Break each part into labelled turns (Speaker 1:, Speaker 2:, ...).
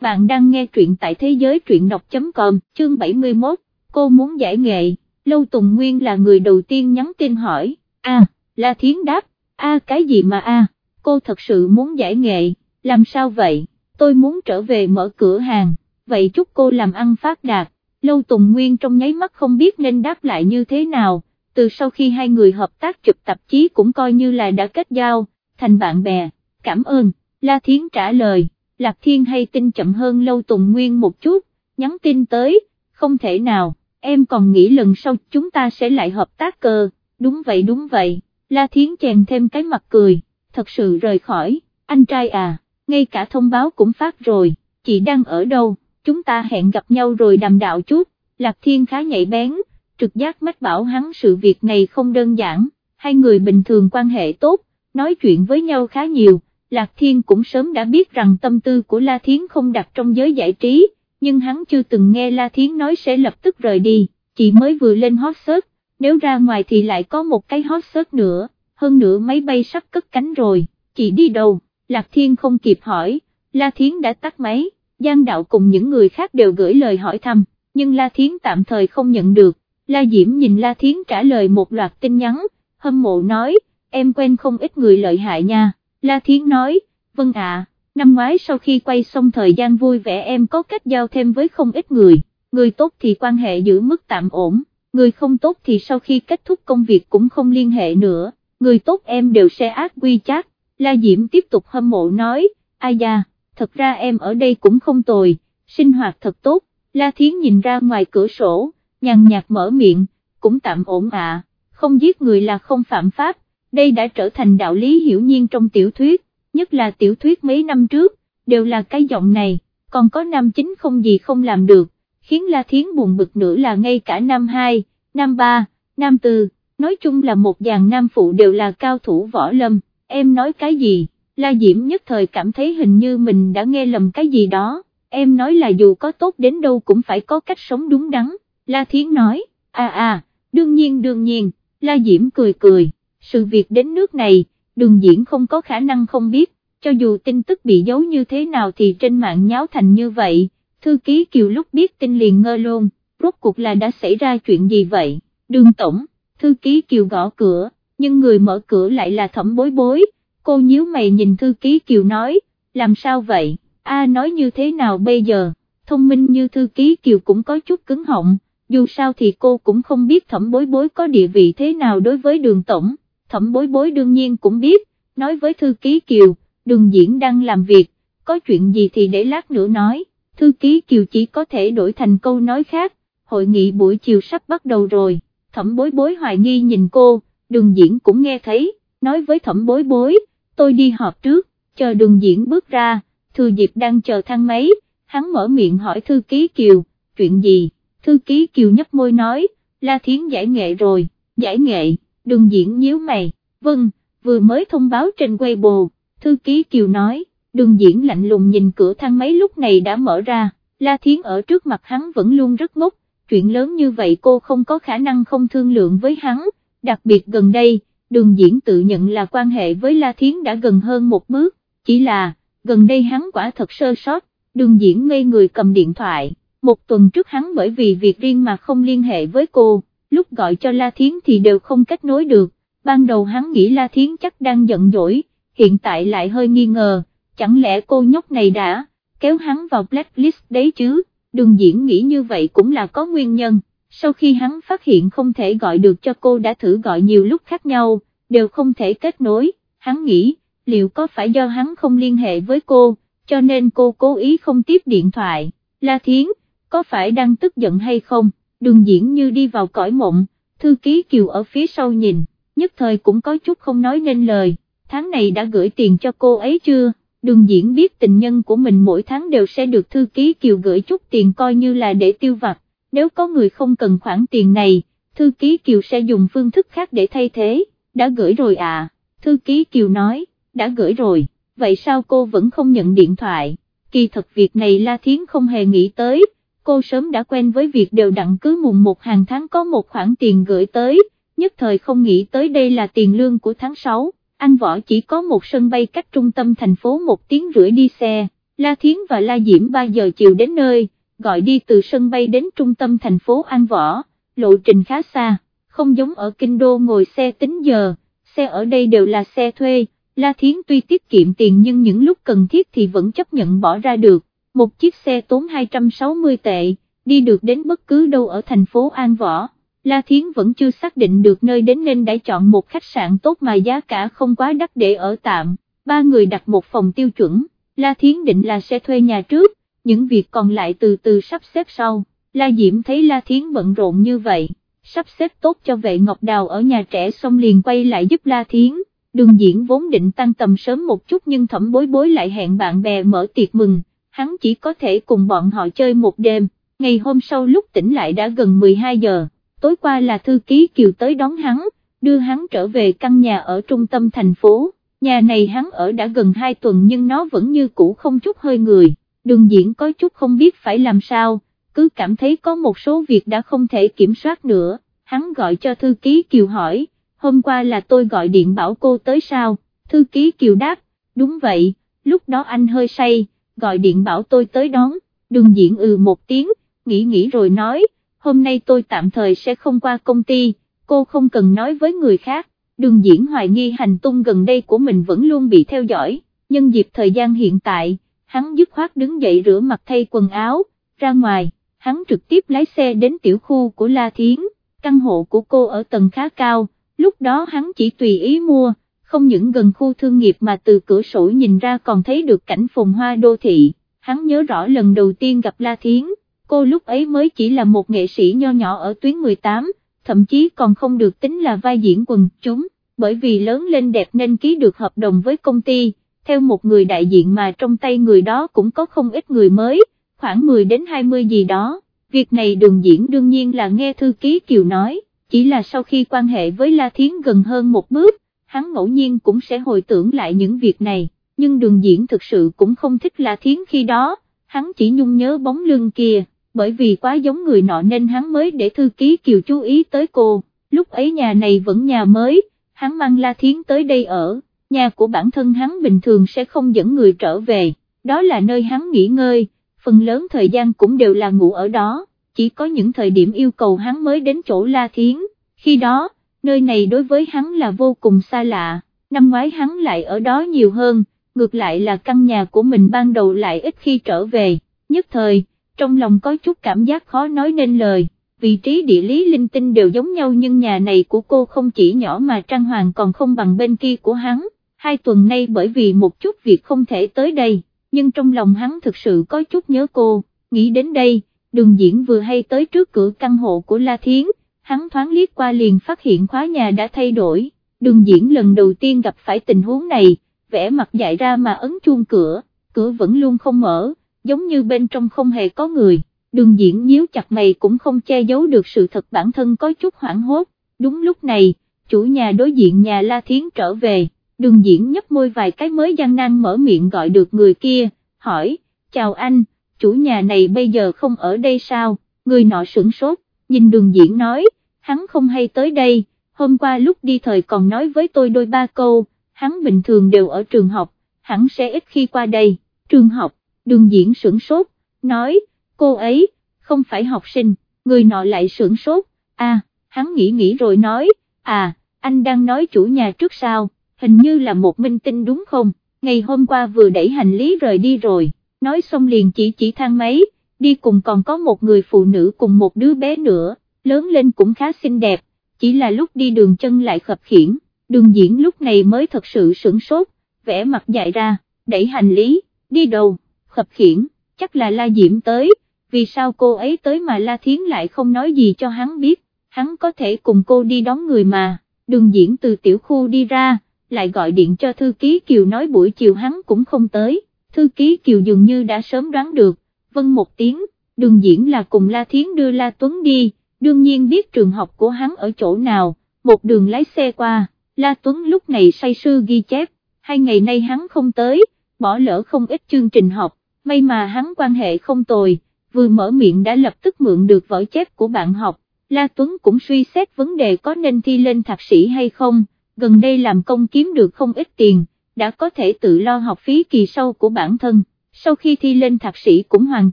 Speaker 1: bạn đang nghe truyện tại thế giới truyện đọc.com, chương 71, cô muốn giải nghệ, Lâu Tùng Nguyên là người đầu tiên nhắn tin hỏi, a, La Thiến đáp, a cái gì mà a, cô thật sự muốn giải nghệ, làm sao vậy, tôi muốn trở về mở cửa hàng, vậy chúc cô làm ăn phát đạt, Lâu Tùng Nguyên trong nháy mắt không biết nên đáp lại như thế nào, từ sau khi hai người hợp tác chụp tạp chí cũng coi như là đã kết giao, thành bạn bè, cảm ơn, La Thiến trả lời, Lạc Thiên hay tin chậm hơn Lâu Tùng Nguyên một chút, nhắn tin tới, không thể nào, em còn nghĩ lần sau chúng ta sẽ lại hợp tác cơ, đúng vậy đúng vậy, La Thiến chèn thêm cái mặt cười, thật sự rời khỏi, anh trai à, ngay cả thông báo cũng phát rồi, chị đang ở đâu, chúng ta hẹn gặp nhau rồi đàm đạo chút, Lạc Thiên khá nhạy bén, trực giác mách bảo hắn sự việc này không đơn giản, hai người bình thường quan hệ tốt, nói chuyện với nhau khá nhiều, Lạc Thiên cũng sớm đã biết rằng tâm tư của La Thiến không đặt trong giới giải trí, nhưng hắn chưa từng nghe La Thiến nói sẽ lập tức rời đi, chị mới vừa lên hot search, nếu ra ngoài thì lại có một cái hot search nữa, hơn nữa máy bay sắp cất cánh rồi, chị đi đâu, Lạc Thiên không kịp hỏi, La Thiến đã tắt máy, Giang Đạo cùng những người khác đều gửi lời hỏi thăm, nhưng La Thiến tạm thời không nhận được, La Diễm nhìn La Thiến trả lời một loạt tin nhắn, hâm mộ nói, em quen không ít người lợi hại nha, La Thiến nói, vâng ạ, năm ngoái sau khi quay xong thời gian vui vẻ em có cách giao thêm với không ít người, người tốt thì quan hệ giữ mức tạm ổn, người không tốt thì sau khi kết thúc công việc cũng không liên hệ nữa, người tốt em đều sẽ ác quy chát, La Diễm tiếp tục hâm mộ nói, ai da, thật ra em ở đây cũng không tồi, sinh hoạt thật tốt, La Thiến nhìn ra ngoài cửa sổ, nhàn nhạt mở miệng, cũng tạm ổn ạ, không giết người là không phạm pháp, đây đã trở thành đạo lý hiểu nhiên trong tiểu thuyết, nhất là tiểu thuyết mấy năm trước, đều là cái giọng này, còn có nam chính không gì không làm được, khiến La Thiến buồn bực nữa là ngay cả nam 2, nam 3, nam 4, nói chung là một dàn nam phụ đều là cao thủ võ lâm, em nói cái gì, La Diễm nhất thời cảm thấy hình như mình đã nghe lầm cái gì đó, em nói là dù có tốt đến đâu cũng phải có cách sống đúng đắn, La Thiến nói, à à, đương nhiên đương nhiên, La Diễm cười cười, sự việc đến nước này, đường diễn không có khả năng không biết, cho dù tin tức bị giấu như thế nào thì trên mạng nháo thành như vậy, thư ký Kiều lúc biết tin liền ngơ luôn, rốt cuộc là đã xảy ra chuyện gì vậy, đường tổng, thư ký Kiều gõ cửa, nhưng người mở cửa lại là thẩm bối bối, cô nhíu mày nhìn thư ký Kiều nói, làm sao vậy, a nói như thế nào bây giờ, thông minh như thư ký Kiều cũng có chút cứng họng, dù sao thì cô cũng không biết thẩm bối bối có địa vị thế nào đối với đường tổng thẩm bối bối đương nhiên cũng biết, nói với thư ký Kiều, đường diễn đang làm việc, có chuyện gì thì để lát nữa nói, thư ký Kiều chỉ có thể đổi thành câu nói khác, hội nghị buổi chiều sắp bắt đầu rồi, thẩm bối bối hoài nghi nhìn cô, đường diễn cũng nghe thấy, nói với thẩm bối bối, tôi đi họp trước, chờ đường diễn bước ra, thư dịp đang chờ thang máy, hắn mở miệng hỏi thư ký Kiều, chuyện gì, thư ký Kiều nhấp môi nói, La Thiến giải nghệ rồi, giải nghệ đường diễn nhíu mày, vâng, vừa mới thông báo trên Weibo, thư ký Kiều nói, đường diễn lạnh lùng nhìn cửa thang máy lúc này đã mở ra, La Thiến ở trước mặt hắn vẫn luôn rất ngốc, chuyện lớn như vậy cô không có khả năng không thương lượng với hắn, đặc biệt gần đây, đường diễn tự nhận là quan hệ với La Thiến đã gần hơn một bước, chỉ là, gần đây hắn quả thật sơ sót, đường diễn ngây người cầm điện thoại, một tuần trước hắn bởi vì việc riêng mà không liên hệ với cô lúc gọi cho La Thiến thì đều không kết nối được, ban đầu hắn nghĩ La Thiến chắc đang giận dỗi, hiện tại lại hơi nghi ngờ, chẳng lẽ cô nhóc này đã kéo hắn vào blacklist đấy chứ, đường diễn nghĩ như vậy cũng là có nguyên nhân, sau khi hắn phát hiện không thể gọi được cho cô đã thử gọi nhiều lúc khác nhau, đều không thể kết nối, hắn nghĩ, liệu có phải do hắn không liên hệ với cô, cho nên cô cố ý không tiếp điện thoại, La Thiến, có phải đang tức giận hay không? Đường diễn như đi vào cõi mộng, thư ký kiều ở phía sau nhìn, nhất thời cũng có chút không nói nên lời, tháng này đã gửi tiền cho cô ấy chưa, đường diễn biết tình nhân của mình mỗi tháng đều sẽ được thư ký kiều gửi chút tiền coi như là để tiêu vặt, nếu có người không cần khoản tiền này, thư ký kiều sẽ dùng phương thức khác để thay thế, đã gửi rồi à, thư ký kiều nói, đã gửi rồi, vậy sao cô vẫn không nhận điện thoại, kỳ thật việc này La Thiến không hề nghĩ tới, cô sớm đã quen với việc đều đặn cứ mùng một hàng tháng có một khoản tiền gửi tới, nhất thời không nghĩ tới đây là tiền lương của tháng 6, anh võ chỉ có một sân bay cách trung tâm thành phố một tiếng rưỡi đi xe, La Thiến và La Diễm 3 giờ chiều đến nơi, gọi đi từ sân bay đến trung tâm thành phố An Võ, lộ trình khá xa, không giống ở Kinh Đô ngồi xe tính giờ, xe ở đây đều là xe thuê, La Thiến tuy tiết kiệm tiền nhưng những lúc cần thiết thì vẫn chấp nhận bỏ ra được, một chiếc xe tốn 260 tệ, đi được đến bất cứ đâu ở thành phố An Võ. La Thiến vẫn chưa xác định được nơi đến nên đã chọn một khách sạn tốt mà giá cả không quá đắt để ở tạm, ba người đặt một phòng tiêu chuẩn, La Thiến định là sẽ thuê nhà trước, những việc còn lại từ từ sắp xếp sau, La Diễm thấy La Thiến bận rộn như vậy, sắp xếp tốt cho vệ Ngọc Đào ở nhà trẻ xong liền quay lại giúp La Thiến, đường diễn vốn định tăng tầm sớm một chút nhưng thẩm bối bối lại hẹn bạn bè mở tiệc mừng, hắn chỉ có thể cùng bọn họ chơi một đêm, ngày hôm sau lúc tỉnh lại đã gần 12 giờ. Tối qua là thư ký Kiều tới đón hắn, đưa hắn trở về căn nhà ở trung tâm thành phố, nhà này hắn ở đã gần 2 tuần nhưng nó vẫn như cũ không chút hơi người, đường diễn có chút không biết phải làm sao, cứ cảm thấy có một số việc đã không thể kiểm soát nữa, hắn gọi cho thư ký Kiều hỏi, hôm qua là tôi gọi điện bảo cô tới sao, thư ký Kiều đáp, đúng vậy, lúc đó anh hơi say, gọi điện bảo tôi tới đón, đường diễn ừ một tiếng, nghĩ nghĩ rồi nói, hôm nay tôi tạm thời sẽ không qua công ty, cô không cần nói với người khác, đường diễn hoài nghi hành tung gần đây của mình vẫn luôn bị theo dõi, nhân dịp thời gian hiện tại, hắn dứt khoát đứng dậy rửa mặt thay quần áo, ra ngoài, hắn trực tiếp lái xe đến tiểu khu của La Thiến, căn hộ của cô ở tầng khá cao, lúc đó hắn chỉ tùy ý mua, không những gần khu thương nghiệp mà từ cửa sổ nhìn ra còn thấy được cảnh phồn hoa đô thị, hắn nhớ rõ lần đầu tiên gặp La Thiến cô lúc ấy mới chỉ là một nghệ sĩ nho nhỏ ở tuyến 18, thậm chí còn không được tính là vai diễn quần chúng, bởi vì lớn lên đẹp nên ký được hợp đồng với công ty, theo một người đại diện mà trong tay người đó cũng có không ít người mới, khoảng 10 đến 20 gì đó, việc này đường diễn đương nhiên là nghe thư ký Kiều nói, chỉ là sau khi quan hệ với La Thiến gần hơn một bước, hắn ngẫu nhiên cũng sẽ hồi tưởng lại những việc này, nhưng đường diễn thực sự cũng không thích La Thiến khi đó, hắn chỉ nhung nhớ bóng lưng kia bởi vì quá giống người nọ nên hắn mới để thư ký Kiều chú ý tới cô, lúc ấy nhà này vẫn nhà mới, hắn mang La Thiến tới đây ở, nhà của bản thân hắn bình thường sẽ không dẫn người trở về, đó là nơi hắn nghỉ ngơi, phần lớn thời gian cũng đều là ngủ ở đó, chỉ có những thời điểm yêu cầu hắn mới đến chỗ La Thiến, khi đó, nơi này đối với hắn là vô cùng xa lạ, năm ngoái hắn lại ở đó nhiều hơn, ngược lại là căn nhà của mình ban đầu lại ít khi trở về, nhất thời, trong lòng có chút cảm giác khó nói nên lời, vị trí địa lý linh tinh đều giống nhau nhưng nhà này của cô không chỉ nhỏ mà trang hoàng còn không bằng bên kia của hắn, hai tuần nay bởi vì một chút việc không thể tới đây, nhưng trong lòng hắn thực sự có chút nhớ cô, nghĩ đến đây, đường diễn vừa hay tới trước cửa căn hộ của La Thiến, hắn thoáng liếc qua liền phát hiện khóa nhà đã thay đổi, đường diễn lần đầu tiên gặp phải tình huống này, vẽ mặt dại ra mà ấn chuông cửa, cửa vẫn luôn không mở giống như bên trong không hề có người, đường diễn nhíu chặt mày cũng không che giấu được sự thật bản thân có chút hoảng hốt, đúng lúc này, chủ nhà đối diện nhà La Thiến trở về, đường diễn nhấp môi vài cái mới gian nan mở miệng gọi được người kia, hỏi, chào anh, chủ nhà này bây giờ không ở đây sao, người nọ sửng sốt, nhìn đường diễn nói, hắn không hay tới đây, hôm qua lúc đi thời còn nói với tôi đôi ba câu, hắn bình thường đều ở trường học, hắn sẽ ít khi qua đây, trường học, đường diễn sửng sốt, nói, cô ấy, không phải học sinh, người nọ lại sửng sốt, à, hắn nghĩ nghĩ rồi nói, à, anh đang nói chủ nhà trước sao, hình như là một minh tinh đúng không, ngày hôm qua vừa đẩy hành lý rời đi rồi, nói xong liền chỉ chỉ thang máy, đi cùng còn có một người phụ nữ cùng một đứa bé nữa, lớn lên cũng khá xinh đẹp, chỉ là lúc đi đường chân lại khập khiển, đường diễn lúc này mới thật sự sửng sốt, vẽ mặt dại ra, đẩy hành lý, đi đâu? khập khiển, chắc là La Diễm tới, vì sao cô ấy tới mà La Thiến lại không nói gì cho hắn biết, hắn có thể cùng cô đi đón người mà, đường diễn từ tiểu khu đi ra, lại gọi điện cho thư ký Kiều nói buổi chiều hắn cũng không tới, thư ký Kiều dường như đã sớm đoán được, vâng một tiếng, đường diễn là cùng La Thiến đưa La Tuấn đi, đương nhiên biết trường học của hắn ở chỗ nào, một đường lái xe qua, La Tuấn lúc này say sư ghi chép, hai ngày nay hắn không tới, bỏ lỡ không ít chương trình học, may mà hắn quan hệ không tồi, vừa mở miệng đã lập tức mượn được vở chép của bạn học, La Tuấn cũng suy xét vấn đề có nên thi lên thạc sĩ hay không, gần đây làm công kiếm được không ít tiền, đã có thể tự lo học phí kỳ sau của bản thân, sau khi thi lên thạc sĩ cũng hoàn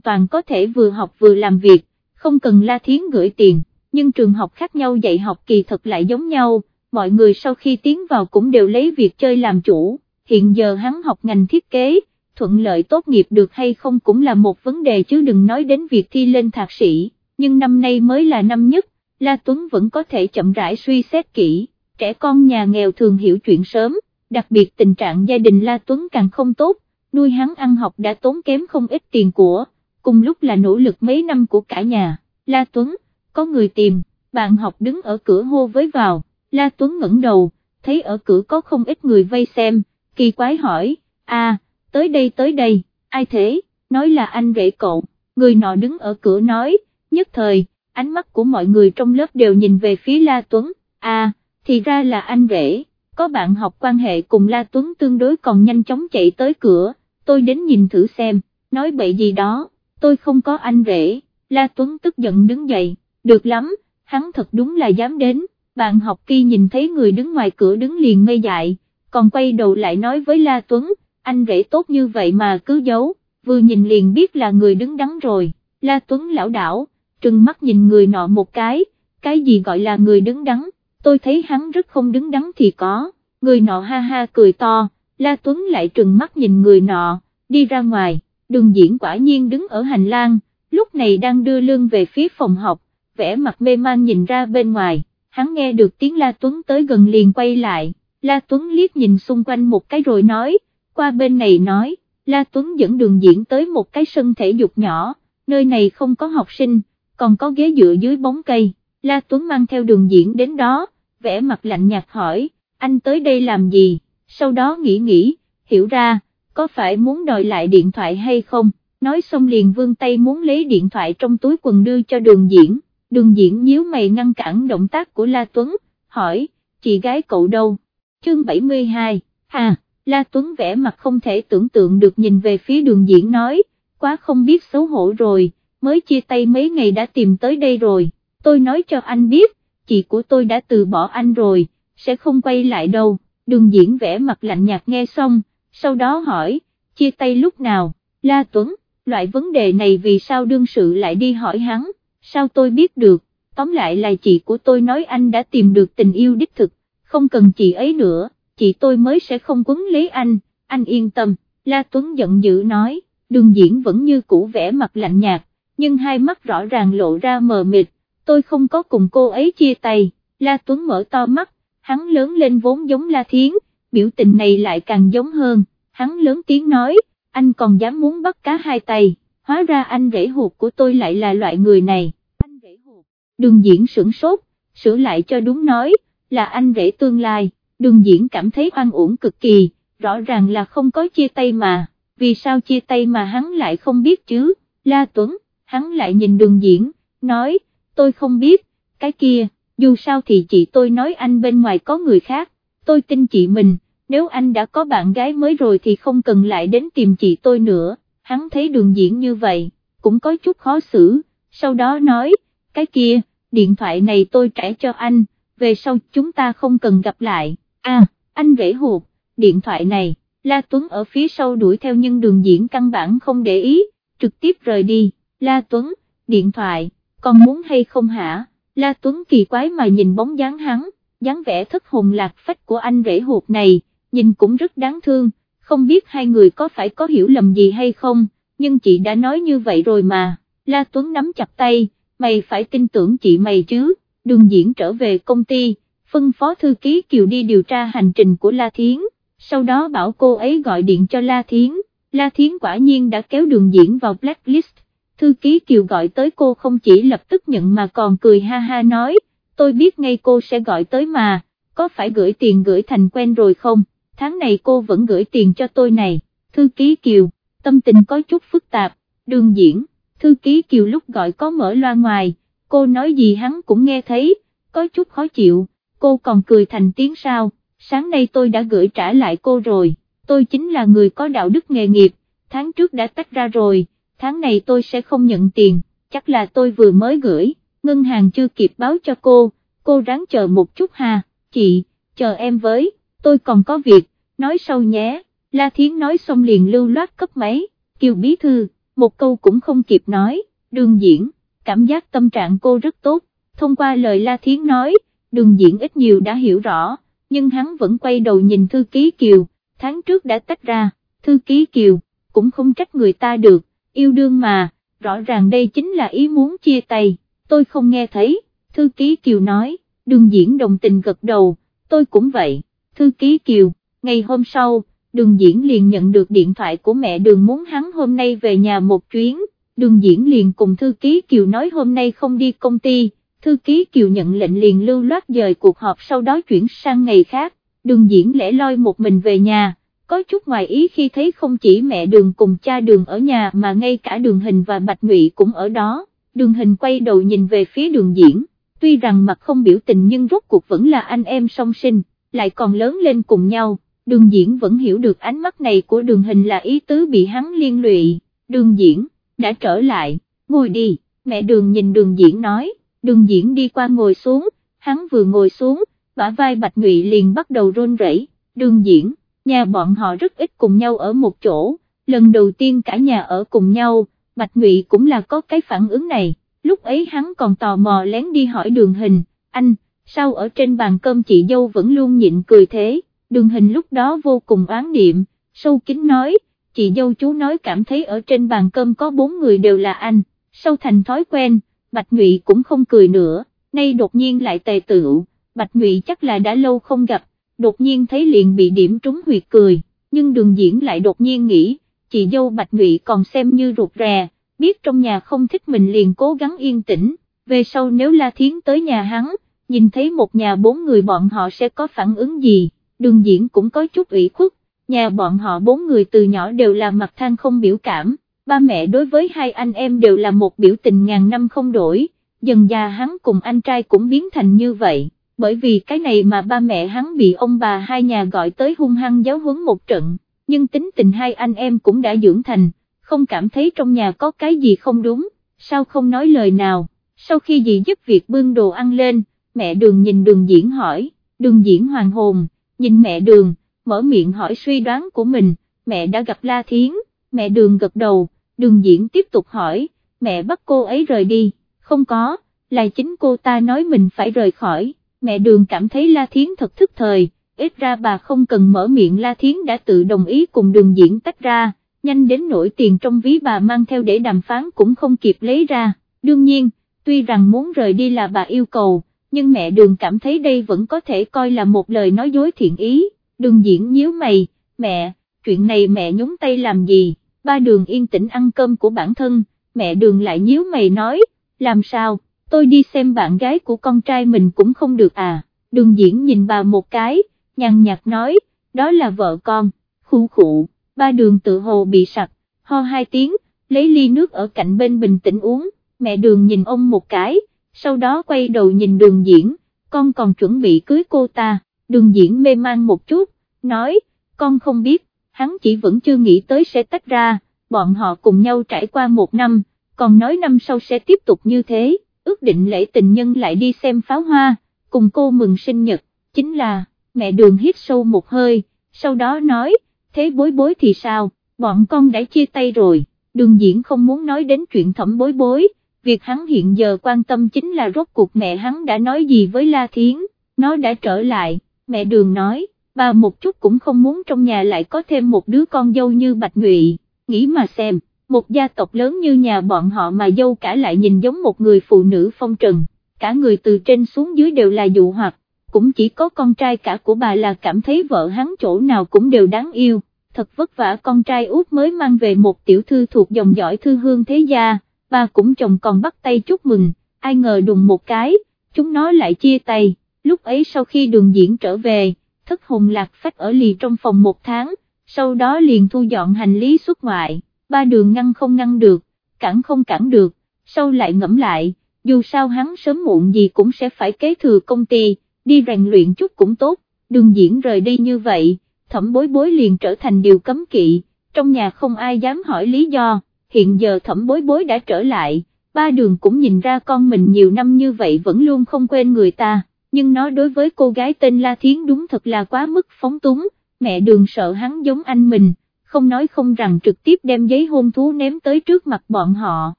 Speaker 1: toàn có thể vừa học vừa làm việc, không cần La Thiến gửi tiền, nhưng trường học khác nhau dạy học kỳ thật lại giống nhau, mọi người sau khi tiến vào cũng đều lấy việc chơi làm chủ, hiện giờ hắn học ngành thiết kế, thuận lợi tốt nghiệp được hay không cũng là một vấn đề chứ đừng nói đến việc thi lên thạc sĩ, nhưng năm nay mới là năm nhất, La Tuấn vẫn có thể chậm rãi suy xét kỹ, trẻ con nhà nghèo thường hiểu chuyện sớm, đặc biệt tình trạng gia đình La Tuấn càng không tốt, nuôi hắn ăn học đã tốn kém không ít tiền của, cùng lúc là nỗ lực mấy năm của cả nhà, La Tuấn, có người tìm, bạn học đứng ở cửa hô với vào, La Tuấn ngẩng đầu, thấy ở cửa có không ít người vây xem, kỳ quái hỏi, a, tới đây tới đây, ai thế, nói là anh rể cậu, người nọ đứng ở cửa nói, nhất thời, ánh mắt của mọi người trong lớp đều nhìn về phía La Tuấn, a, thì ra là anh rể, có bạn học quan hệ cùng La Tuấn tương đối còn nhanh chóng chạy tới cửa, tôi đến nhìn thử xem, nói bậy gì đó, tôi không có anh rể, La Tuấn tức giận đứng dậy, được lắm, hắn thật đúng là dám đến, bạn học kia nhìn thấy người đứng ngoài cửa đứng liền ngây dại, còn quay đầu lại nói với La Tuấn, anh rể tốt như vậy mà cứ giấu, vừa nhìn liền biết là người đứng đắn rồi, La Tuấn lão đảo, trừng mắt nhìn người nọ một cái, cái gì gọi là người đứng đắn, tôi thấy hắn rất không đứng đắn thì có, người nọ ha ha cười to, La Tuấn lại trừng mắt nhìn người nọ, đi ra ngoài, đường diễn quả nhiên đứng ở hành lang, lúc này đang đưa lưng về phía phòng học, vẻ mặt mê man nhìn ra bên ngoài, hắn nghe được tiếng La Tuấn tới gần liền quay lại, La Tuấn liếc nhìn xung quanh một cái rồi nói, qua bên này nói, La Tuấn dẫn đường diễn tới một cái sân thể dục nhỏ, nơi này không có học sinh, còn có ghế dựa dưới bóng cây, La Tuấn mang theo đường diễn đến đó, vẻ mặt lạnh nhạt hỏi, anh tới đây làm gì, sau đó nghĩ nghĩ, hiểu ra, có phải muốn đòi lại điện thoại hay không, nói xong liền vươn tay muốn lấy điện thoại trong túi quần đưa cho đường diễn, đường diễn nhíu mày ngăn cản động tác của La Tuấn, hỏi, chị gái cậu đâu, chương 72, hà, La Tuấn vẽ mặt không thể tưởng tượng được nhìn về phía đường diễn nói, quá không biết xấu hổ rồi, mới chia tay mấy ngày đã tìm tới đây rồi, tôi nói cho anh biết, chị của tôi đã từ bỏ anh rồi, sẽ không quay lại đâu, đường diễn vẽ mặt lạnh nhạt nghe xong, sau đó hỏi, chia tay lúc nào, La Tuấn, loại vấn đề này vì sao đương sự lại đi hỏi hắn, sao tôi biết được, tóm lại là chị của tôi nói anh đã tìm được tình yêu đích thực, không cần chị ấy nữa, chị tôi mới sẽ không quấn lấy anh, anh yên tâm, La Tuấn giận dữ nói, đường diễn vẫn như cũ vẻ mặt lạnh nhạt, nhưng hai mắt rõ ràng lộ ra mờ mịt, tôi không có cùng cô ấy chia tay, La Tuấn mở to mắt, hắn lớn lên vốn giống La Thiến, biểu tình này lại càng giống hơn, hắn lớn tiếng nói, anh còn dám muốn bắt cá hai tay, hóa ra anh rể hụt của tôi lại là loại người này, anh rể hụt, đường diễn sửng sốt, sửa lại cho đúng nói, là anh rể tương lai, đường diễn cảm thấy oan uổng cực kỳ, rõ ràng là không có chia tay mà, vì sao chia tay mà hắn lại không biết chứ, La Tuấn, hắn lại nhìn đường diễn, nói, tôi không biết, cái kia, dù sao thì chị tôi nói anh bên ngoài có người khác, tôi tin chị mình, nếu anh đã có bạn gái mới rồi thì không cần lại đến tìm chị tôi nữa, hắn thấy đường diễn như vậy, cũng có chút khó xử, sau đó nói, cái kia, điện thoại này tôi trả cho anh, về sau chúng ta không cần gặp lại, à, anh vẽ hụt, điện thoại này, La Tuấn ở phía sau đuổi theo nhưng đường diễn căn bản không để ý, trực tiếp rời đi, La Tuấn, điện thoại, còn muốn hay không hả, La Tuấn kỳ quái mà nhìn bóng dáng hắn, dáng vẻ thất hồn lạc phách của anh rể hụt này, nhìn cũng rất đáng thương, không biết hai người có phải có hiểu lầm gì hay không, nhưng chị đã nói như vậy rồi mà, La Tuấn nắm chặt tay, mày phải tin tưởng chị mày chứ, đường diễn trở về công ty, phân phó thư ký Kiều đi điều tra hành trình của La Thiến, sau đó bảo cô ấy gọi điện cho La Thiến, La Thiến quả nhiên đã kéo đường diễn vào blacklist, thư ký Kiều gọi tới cô không chỉ lập tức nhận mà còn cười ha ha nói, tôi biết ngay cô sẽ gọi tới mà, có phải gửi tiền gửi thành quen rồi không, tháng này cô vẫn gửi tiền cho tôi này, thư ký Kiều, tâm tình có chút phức tạp, đường diễn, thư ký Kiều lúc gọi có mở loa ngoài, cô nói gì hắn cũng nghe thấy, có chút khó chịu, cô còn cười thành tiếng sao, sáng nay tôi đã gửi trả lại cô rồi, tôi chính là người có đạo đức nghề nghiệp, tháng trước đã tách ra rồi. Tháng này tôi sẽ không nhận tiền, chắc là tôi vừa mới gửi, ngân hàng chưa kịp báo cho cô, cô ráng chờ một chút ha, chị, chờ em với, tôi còn có việc, nói sau nhé, La Thiến nói xong liền lưu loát cấp máy, Kiều Bí Thư, một câu cũng không kịp nói, đường diễn, cảm giác tâm trạng cô rất tốt, thông qua lời La Thiến nói, đường diễn ít nhiều đã hiểu rõ, nhưng hắn vẫn quay đầu nhìn thư ký Kiều, tháng trước đã tách ra, thư ký Kiều, cũng không trách người ta được, yêu đương mà, rõ ràng đây chính là ý muốn chia tay, tôi không nghe thấy, thư ký Kiều nói, đường diễn đồng tình gật đầu, tôi cũng vậy, thư ký Kiều, ngày hôm sau, đường diễn liền nhận được điện thoại của mẹ đường muốn hắn hôm nay về nhà một chuyến, đường diễn liền cùng thư ký Kiều nói hôm nay không đi công ty, thư ký Kiều nhận lệnh liền lưu loát dời cuộc họp sau đó chuyển sang ngày khác, đường diễn lẻ loi một mình về nhà, có chút ngoài ý khi thấy không chỉ mẹ đường cùng cha đường ở nhà mà ngay cả đường hình và bạch ngụy cũng ở đó, đường hình quay đầu nhìn về phía đường diễn, tuy rằng mặt không biểu tình nhưng rốt cuộc vẫn là anh em song sinh, lại còn lớn lên cùng nhau, đường diễn vẫn hiểu được ánh mắt này của đường hình là ý tứ bị hắn liên lụy, đường diễn, đã trở lại, ngồi đi, mẹ đường nhìn đường diễn nói, đường diễn đi qua ngồi xuống, hắn vừa ngồi xuống, bả vai bạch ngụy liền bắt đầu run rẩy. đường diễn, nhà bọn họ rất ít cùng nhau ở một chỗ, lần đầu tiên cả nhà ở cùng nhau, bạch ngụy cũng là có cái phản ứng này, lúc ấy hắn còn tò mò lén đi hỏi đường hình, anh, sao ở trên bàn cơm chị dâu vẫn luôn nhịn cười thế, đường hình lúc đó vô cùng oán niệm, sâu kính nói, chị dâu chú nói cảm thấy ở trên bàn cơm có bốn người đều là anh, sâu thành thói quen, Bạch Ngụy cũng không cười nữa, nay đột nhiên lại tề tựu, Bạch Ngụy chắc là đã lâu không gặp, đột nhiên thấy liền bị điểm trúng huyệt cười, nhưng đường diễn lại đột nhiên nghĩ, chị dâu Bạch Ngụy còn xem như ruột rè, biết trong nhà không thích mình liền cố gắng yên tĩnh, về sau nếu La Thiến tới nhà hắn, nhìn thấy một nhà bốn người bọn họ sẽ có phản ứng gì, đường diễn cũng có chút ủy khuất, nhà bọn họ bốn người từ nhỏ đều là mặt than không biểu cảm, ba mẹ đối với hai anh em đều là một biểu tình ngàn năm không đổi, dần già hắn cùng anh trai cũng biến thành như vậy, bởi vì cái này mà ba mẹ hắn bị ông bà hai nhà gọi tới hung hăng giáo huấn một trận, nhưng tính tình hai anh em cũng đã dưỡng thành, không cảm thấy trong nhà có cái gì không đúng, sao không nói lời nào, sau khi dì giúp việc bưng đồ ăn lên, mẹ đường nhìn đường diễn hỏi, đường diễn hoàng hồn, nhìn mẹ đường, mở miệng hỏi suy đoán của mình, mẹ đã gặp La Thiến, mẹ đường gật đầu, đường diễn tiếp tục hỏi, mẹ bắt cô ấy rời đi, không có, là chính cô ta nói mình phải rời khỏi, mẹ đường cảm thấy La Thiến thật thức thời, ít ra bà không cần mở miệng La Thiến đã tự đồng ý cùng đường diễn tách ra, nhanh đến nỗi tiền trong ví bà mang theo để đàm phán cũng không kịp lấy ra, đương nhiên, tuy rằng muốn rời đi là bà yêu cầu, nhưng mẹ đường cảm thấy đây vẫn có thể coi là một lời nói dối thiện ý, đường diễn nhíu mày, mẹ, chuyện này mẹ nhúng tay làm gì, ba đường yên tĩnh ăn cơm của bản thân, mẹ đường lại nhíu mày nói, làm sao, tôi đi xem bạn gái của con trai mình cũng không được à, đường diễn nhìn bà một cái, nhàn nhạt nói, đó là vợ con, khu khụ, ba đường tự hồ bị sặc, ho hai tiếng, lấy ly nước ở cạnh bên bình tĩnh uống, mẹ đường nhìn ông một cái, sau đó quay đầu nhìn đường diễn, con còn chuẩn bị cưới cô ta, đường diễn mê man một chút, nói, con không biết, hắn chỉ vẫn chưa nghĩ tới sẽ tách ra, bọn họ cùng nhau trải qua một năm, còn nói năm sau sẽ tiếp tục như thế, ước định lễ tình nhân lại đi xem pháo hoa, cùng cô mừng sinh nhật, chính là, mẹ đường hít sâu một hơi, sau đó nói, thế bối bối thì sao, bọn con đã chia tay rồi, đường diễn không muốn nói đến chuyện thẩm bối bối, việc hắn hiện giờ quan tâm chính là rốt cuộc mẹ hắn đã nói gì với La Thiến, nó đã trở lại, mẹ đường nói, bà một chút cũng không muốn trong nhà lại có thêm một đứa con dâu như Bạch Ngụy, nghĩ mà xem, một gia tộc lớn như nhà bọn họ mà dâu cả lại nhìn giống một người phụ nữ phong trần, cả người từ trên xuống dưới đều là dụ hoặc, cũng chỉ có con trai cả của bà là cảm thấy vợ hắn chỗ nào cũng đều đáng yêu, thật vất vả con trai út mới mang về một tiểu thư thuộc dòng dõi thư hương thế gia ba cũng chồng còn bắt tay chúc mừng, ai ngờ đùng một cái, chúng nó lại chia tay, lúc ấy sau khi đường diễn trở về, thất hồn lạc phách ở lì trong phòng một tháng, sau đó liền thu dọn hành lý xuất ngoại, ba đường ngăn không ngăn được, cản không cản được, sau lại ngẫm lại, dù sao hắn sớm muộn gì cũng sẽ phải kế thừa công ty, đi rèn luyện chút cũng tốt, đường diễn rời đi như vậy, thẩm bối bối liền trở thành điều cấm kỵ, trong nhà không ai dám hỏi lý do hiện giờ thẩm bối bối đã trở lại, ba đường cũng nhìn ra con mình nhiều năm như vậy vẫn luôn không quên người ta, nhưng nó đối với cô gái tên La Thiến đúng thật là quá mức phóng túng, mẹ đường sợ hắn giống anh mình, không nói không rằng trực tiếp đem giấy hôn thú ném tới trước mặt bọn họ,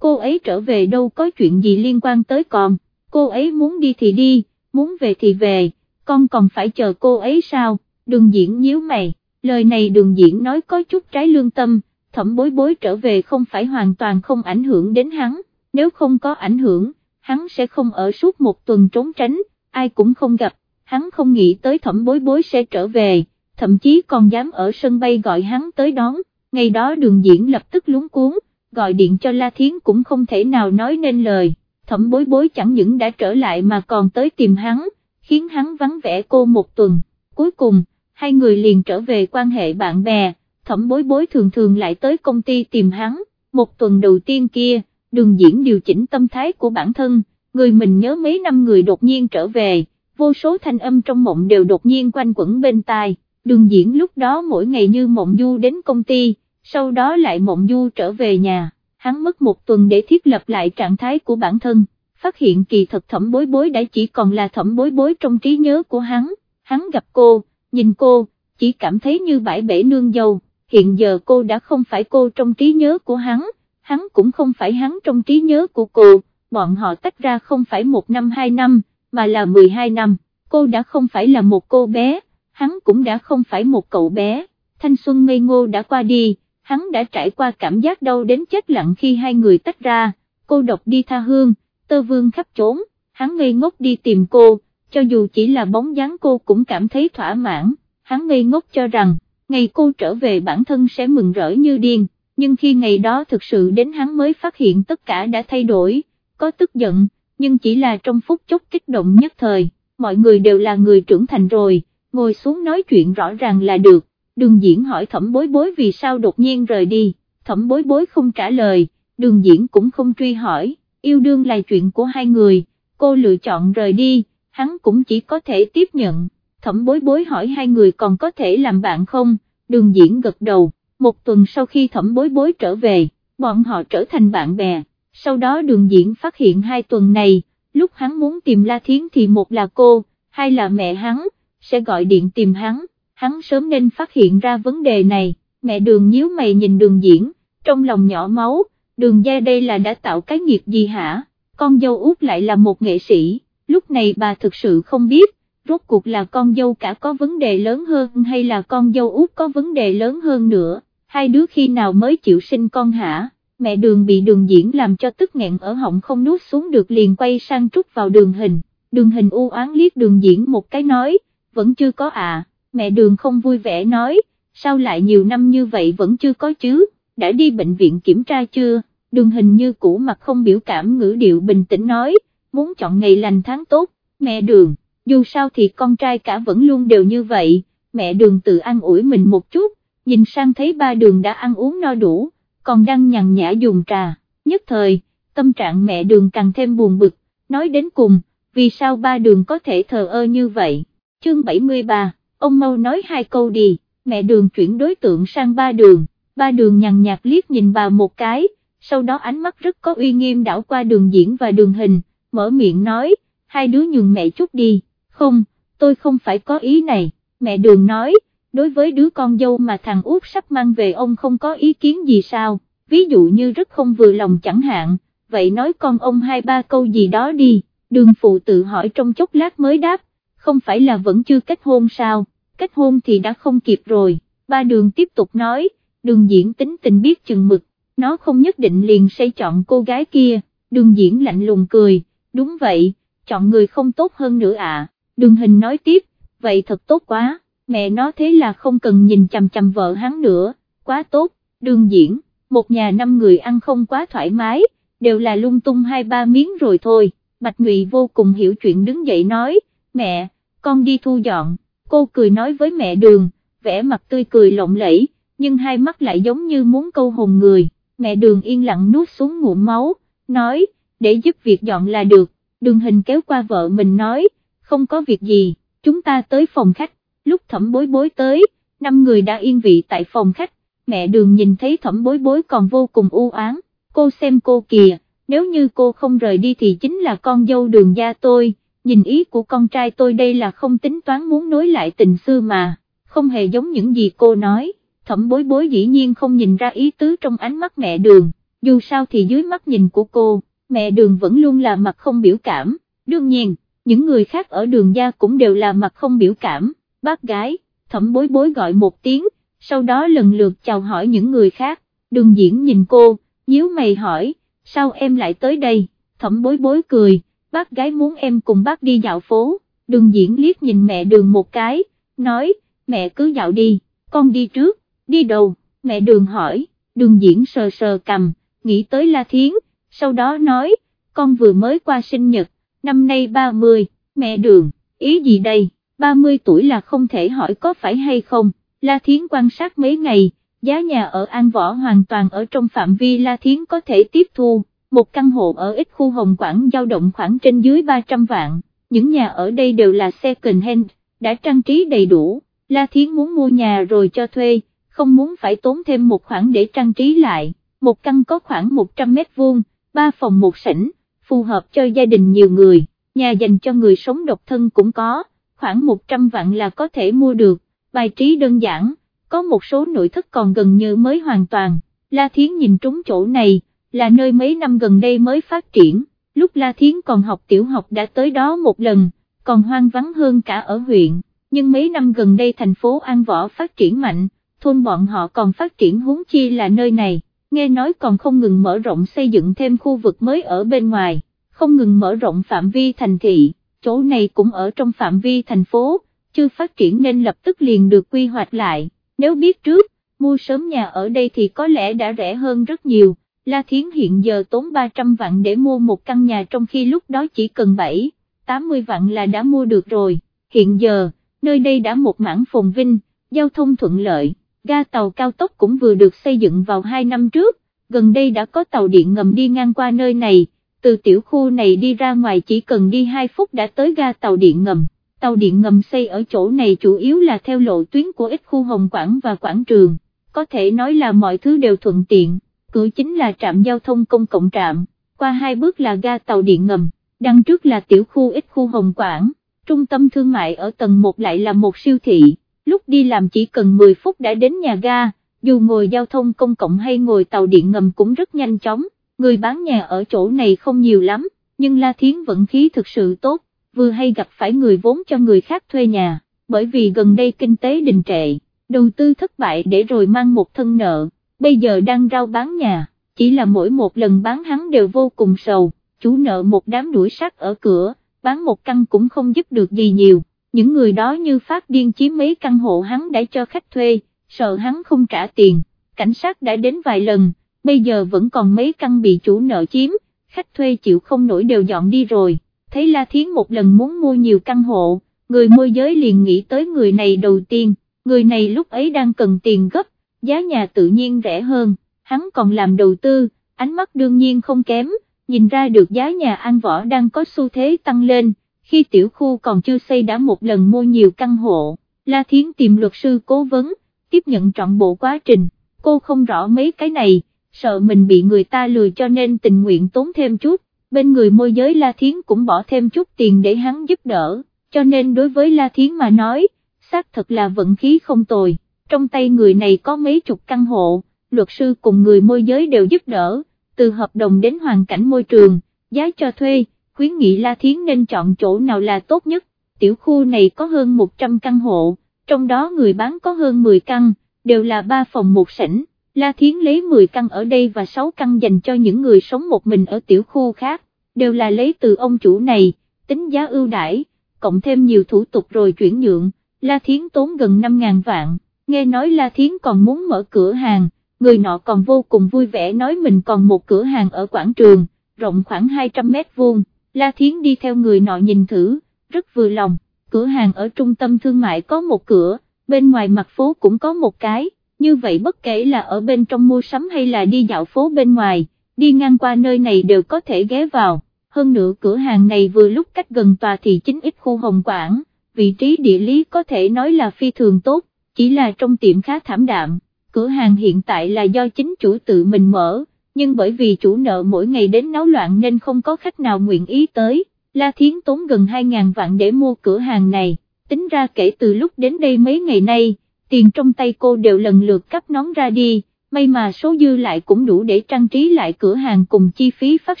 Speaker 1: cô ấy trở về đâu có chuyện gì liên quan tới con, cô ấy muốn đi thì đi, muốn về thì về, con còn phải chờ cô ấy sao, đường diễn nhíu mày, lời này đường diễn nói có chút trái lương tâm, thẩm bối bối trở về không phải hoàn toàn không ảnh hưởng đến hắn, nếu không có ảnh hưởng, hắn sẽ không ở suốt một tuần trốn tránh, ai cũng không gặp, hắn không nghĩ tới thẩm bối bối sẽ trở về, thậm chí còn dám ở sân bay gọi hắn tới đón, ngày đó đường diễn lập tức lúng cuốn, gọi điện cho La Thiến cũng không thể nào nói nên lời, thẩm bối bối chẳng những đã trở lại mà còn tới tìm hắn, khiến hắn vắng vẻ cô một tuần, cuối cùng, hai người liền trở về quan hệ bạn bè, thẩm bối bối thường thường lại tới công ty tìm hắn, một tuần đầu tiên kia, đường diễn điều chỉnh tâm thái của bản thân, người mình nhớ mấy năm người đột nhiên trở về, vô số thanh âm trong mộng đều đột nhiên quanh quẩn bên tai, đường diễn lúc đó mỗi ngày như mộng du đến công ty, sau đó lại mộng du trở về nhà, hắn mất một tuần để thiết lập lại trạng thái của bản thân, phát hiện kỳ thật thẩm bối bối đã chỉ còn là thẩm bối bối trong trí nhớ của hắn, hắn gặp cô, nhìn cô, chỉ cảm thấy như bãi bể nương dâu, hiện giờ cô đã không phải cô trong trí nhớ của hắn, hắn cũng không phải hắn trong trí nhớ của cô, bọn họ tách ra không phải một năm hai năm, mà là 12 năm, cô đã không phải là một cô bé, hắn cũng đã không phải một cậu bé, thanh xuân ngây ngô đã qua đi, hắn đã trải qua cảm giác đau đến chết lặng khi hai người tách ra, cô độc đi tha hương, tơ vương khắp trốn, hắn ngây ngốc đi tìm cô, cho dù chỉ là bóng dáng cô cũng cảm thấy thỏa mãn, hắn ngây ngốc cho rằng, ngày cô trở về bản thân sẽ mừng rỡ như điên, nhưng khi ngày đó thực sự đến hắn mới phát hiện tất cả đã thay đổi, có tức giận, nhưng chỉ là trong phút chốc kích động nhất thời, mọi người đều là người trưởng thành rồi, ngồi xuống nói chuyện rõ ràng là được, đường diễn hỏi thẩm bối bối vì sao đột nhiên rời đi, thẩm bối bối không trả lời, đường diễn cũng không truy hỏi, yêu đương là chuyện của hai người, cô lựa chọn rời đi, hắn cũng chỉ có thể tiếp nhận, thẩm bối bối hỏi hai người còn có thể làm bạn không, đường diễn gật đầu, một tuần sau khi thẩm bối bối trở về, bọn họ trở thành bạn bè, sau đó đường diễn phát hiện hai tuần này, lúc hắn muốn tìm La Thiến thì một là cô, hai là mẹ hắn, sẽ gọi điện tìm hắn, hắn sớm nên phát hiện ra vấn đề này, mẹ đường nhíu mày nhìn đường diễn, trong lòng nhỏ máu, đường gia đây là đã tạo cái nghiệp gì hả, con dâu út lại là một nghệ sĩ, lúc này bà thực sự không biết, rốt cuộc là con dâu cả có vấn đề lớn hơn hay là con dâu út có vấn đề lớn hơn nữa, hai đứa khi nào mới chịu sinh con hả, mẹ đường bị đường diễn làm cho tức nghẹn ở họng không nuốt xuống được liền quay sang trút vào đường hình, đường hình u oán liếc đường diễn một cái nói, vẫn chưa có à, mẹ đường không vui vẻ nói, sao lại nhiều năm như vậy vẫn chưa có chứ, đã đi bệnh viện kiểm tra chưa, đường hình như cũ mặt không biểu cảm ngữ điệu bình tĩnh nói, muốn chọn ngày lành tháng tốt, mẹ đường, dù sao thì con trai cả vẫn luôn đều như vậy, mẹ đường tự an ủi mình một chút, nhìn sang thấy ba đường đã ăn uống no đủ, còn đang nhằn nhã dùng trà, nhất thời, tâm trạng mẹ đường càng thêm buồn bực, nói đến cùng, vì sao ba đường có thể thờ ơ như vậy, chương 73, ông mau nói hai câu đi, mẹ đường chuyển đối tượng sang ba đường, ba đường nhằn nhạt liếc nhìn bà một cái, sau đó ánh mắt rất có uy nghiêm đảo qua đường diễn và đường hình, mở miệng nói, hai đứa nhường mẹ chút đi, không, tôi không phải có ý này, mẹ đường nói, đối với đứa con dâu mà thằng út sắp mang về ông không có ý kiến gì sao, ví dụ như rất không vừa lòng chẳng hạn, vậy nói con ông hai ba câu gì đó đi, đường phụ tự hỏi trong chốc lát mới đáp, không phải là vẫn chưa kết hôn sao, kết hôn thì đã không kịp rồi, ba đường tiếp tục nói, đường diễn tính tình biết chừng mực, nó không nhất định liền sẽ chọn cô gái kia, đường diễn lạnh lùng cười, đúng vậy, chọn người không tốt hơn nữa à, đường hình nói tiếp, vậy thật tốt quá mẹ nó thế là không cần nhìn chằm chằm vợ hắn nữa, quá tốt, đường diễn, một nhà năm người ăn không quá thoải mái, đều là lung tung hai ba miếng rồi thôi, Bạch Ngụy vô cùng hiểu chuyện đứng dậy nói, mẹ, con đi thu dọn, cô cười nói với mẹ đường, vẻ mặt tươi cười lộng lẫy, nhưng hai mắt lại giống như muốn câu hồn người, mẹ đường yên lặng nuốt xuống ngụm máu, nói, để giúp việc dọn là được, đường hình kéo qua vợ mình nói, không có việc gì, chúng ta tới phòng khách. Lúc thẩm bối bối tới, năm người đã yên vị tại phòng khách, mẹ đường nhìn thấy thẩm bối bối còn vô cùng u oán, cô xem cô kìa, nếu như cô không rời đi thì chính là con dâu đường gia tôi, nhìn ý của con trai tôi đây là không tính toán muốn nối lại tình xưa mà, không hề giống những gì cô nói, thẩm bối bối dĩ nhiên không nhìn ra ý tứ trong ánh mắt mẹ đường, dù sao thì dưới mắt nhìn của cô, mẹ đường vẫn luôn là mặt không biểu cảm, đương nhiên, những người khác ở đường gia cũng đều là mặt không biểu cảm, bác gái, thẩm bối bối gọi một tiếng, sau đó lần lượt chào hỏi những người khác, đường diễn nhìn cô, nhíu mày hỏi, sao em lại tới đây, thẩm bối bối cười, bác gái muốn em cùng bác đi dạo phố, đường diễn liếc nhìn mẹ đường một cái, nói, mẹ cứ dạo đi, con đi trước, đi đâu, mẹ đường hỏi, đường diễn sờ sờ cầm, nghĩ tới La Thiến, sau đó nói, con vừa mới qua sinh nhật, năm nay 30, mẹ đường, ý gì đây, 30 tuổi là không thể hỏi có phải hay không, La Thiến quan sát mấy ngày, giá nhà ở An Võ hoàn toàn ở trong phạm vi La Thiến có thể tiếp thu, một căn hộ ở ít khu Hồng Quảng dao động khoảng trên dưới 300 vạn, những nhà ở đây đều là second hand, đã trang trí đầy đủ, La Thiến muốn mua nhà rồi cho thuê, không muốn phải tốn thêm một khoản để trang trí lại, một căn có khoảng 100 mét vuông, ba phòng một sảnh, phù hợp cho gia đình nhiều người, nhà dành cho người sống độc thân cũng có, khoảng 100 vạn là có thể mua được, bài trí đơn giản, có một số nội thất còn gần như mới hoàn toàn, La Thiến nhìn trúng chỗ này, là nơi mấy năm gần đây mới phát triển, lúc La Thiến còn học tiểu học đã tới đó một lần, còn hoang vắng hơn cả ở huyện, nhưng mấy năm gần đây thành phố An Võ phát triển mạnh, thôn bọn họ còn phát triển huống chi là nơi này, nghe nói còn không ngừng mở rộng xây dựng thêm khu vực mới ở bên ngoài, không ngừng mở rộng phạm vi thành thị, chỗ này cũng ở trong phạm vi thành phố, chưa phát triển nên lập tức liền được quy hoạch lại, nếu biết trước, mua sớm nhà ở đây thì có lẽ đã rẻ hơn rất nhiều, La Thiến hiện giờ tốn 300 vạn để mua một căn nhà trong khi lúc đó chỉ cần 7, 80 vạn là đã mua được rồi, hiện giờ, nơi đây đã một mảng phồn vinh, giao thông thuận lợi ga tàu cao tốc cũng vừa được xây dựng vào 2 năm trước, gần đây đã có tàu điện ngầm đi ngang qua nơi này, từ tiểu khu này đi ra ngoài chỉ cần đi 2 phút đã tới ga tàu điện ngầm. Tàu điện ngầm xây ở chỗ này chủ yếu là theo lộ tuyến của ít khu Hồng Quảng và Quảng Trường, có thể nói là mọi thứ đều thuận tiện, cửa chính là trạm giao thông công cộng trạm, qua hai bước là ga tàu điện ngầm, đằng trước là tiểu khu ít khu Hồng Quảng, trung tâm thương mại ở tầng 1 lại là một siêu thị lúc đi làm chỉ cần 10 phút đã đến nhà ga, dù ngồi giao thông công cộng hay ngồi tàu điện ngầm cũng rất nhanh chóng, người bán nhà ở chỗ này không nhiều lắm, nhưng La Thiến vận khí thực sự tốt, vừa hay gặp phải người vốn cho người khác thuê nhà, bởi vì gần đây kinh tế đình trệ, đầu tư thất bại để rồi mang một thân nợ, bây giờ đang rao bán nhà, chỉ là mỗi một lần bán hắn đều vô cùng sầu, chủ nợ một đám đuổi sát ở cửa, bán một căn cũng không giúp được gì nhiều những người đó như phát điên chiếm mấy căn hộ hắn đã cho khách thuê, sợ hắn không trả tiền, cảnh sát đã đến vài lần, bây giờ vẫn còn mấy căn bị chủ nợ chiếm, khách thuê chịu không nổi đều dọn đi rồi, thấy La Thiến một lần muốn mua nhiều căn hộ, người môi giới liền nghĩ tới người này đầu tiên, người này lúc ấy đang cần tiền gấp, giá nhà tự nhiên rẻ hơn, hắn còn làm đầu tư, ánh mắt đương nhiên không kém, nhìn ra được giá nhà an võ đang có xu thế tăng lên khi tiểu khu còn chưa xây đã một lần mua nhiều căn hộ, La Thiến tìm luật sư cố vấn, tiếp nhận trọn bộ quá trình, cô không rõ mấy cái này, sợ mình bị người ta lừa cho nên tình nguyện tốn thêm chút, bên người môi giới La Thiến cũng bỏ thêm chút tiền để hắn giúp đỡ, cho nên đối với La Thiến mà nói, xác thật là vận khí không tồi, trong tay người này có mấy chục căn hộ, luật sư cùng người môi giới đều giúp đỡ, từ hợp đồng đến hoàn cảnh môi trường, giá cho thuê, khuyến nghị La Thiến nên chọn chỗ nào là tốt nhất, tiểu khu này có hơn 100 căn hộ, trong đó người bán có hơn 10 căn, đều là 3 phòng một sảnh, La Thiến lấy 10 căn ở đây và 6 căn dành cho những người sống một mình ở tiểu khu khác, đều là lấy từ ông chủ này, tính giá ưu đãi, cộng thêm nhiều thủ tục rồi chuyển nhượng, La Thiến tốn gần 5.000 vạn, nghe nói La Thiến còn muốn mở cửa hàng, người nọ còn vô cùng vui vẻ nói mình còn một cửa hàng ở quảng trường, rộng khoảng 200 mét vuông. La Thiến đi theo người nọ nhìn thử, rất vừa lòng, cửa hàng ở trung tâm thương mại có một cửa, bên ngoài mặt phố cũng có một cái, như vậy bất kể là ở bên trong mua sắm hay là đi dạo phố bên ngoài, đi ngang qua nơi này đều có thể ghé vào, hơn nữa cửa hàng này vừa lúc cách gần tòa thị chính ít khu Hồng Quảng, vị trí địa lý có thể nói là phi thường tốt, chỉ là trong tiệm khá thảm đạm, cửa hàng hiện tại là do chính chủ tự mình mở nhưng bởi vì chủ nợ mỗi ngày đến náo loạn nên không có khách nào nguyện ý tới, La Thiến tốn gần 2.000 vạn để mua cửa hàng này, tính ra kể từ lúc đến đây mấy ngày nay, tiền trong tay cô đều lần lượt cắp nón ra đi, may mà số dư lại cũng đủ để trang trí lại cửa hàng cùng chi phí phát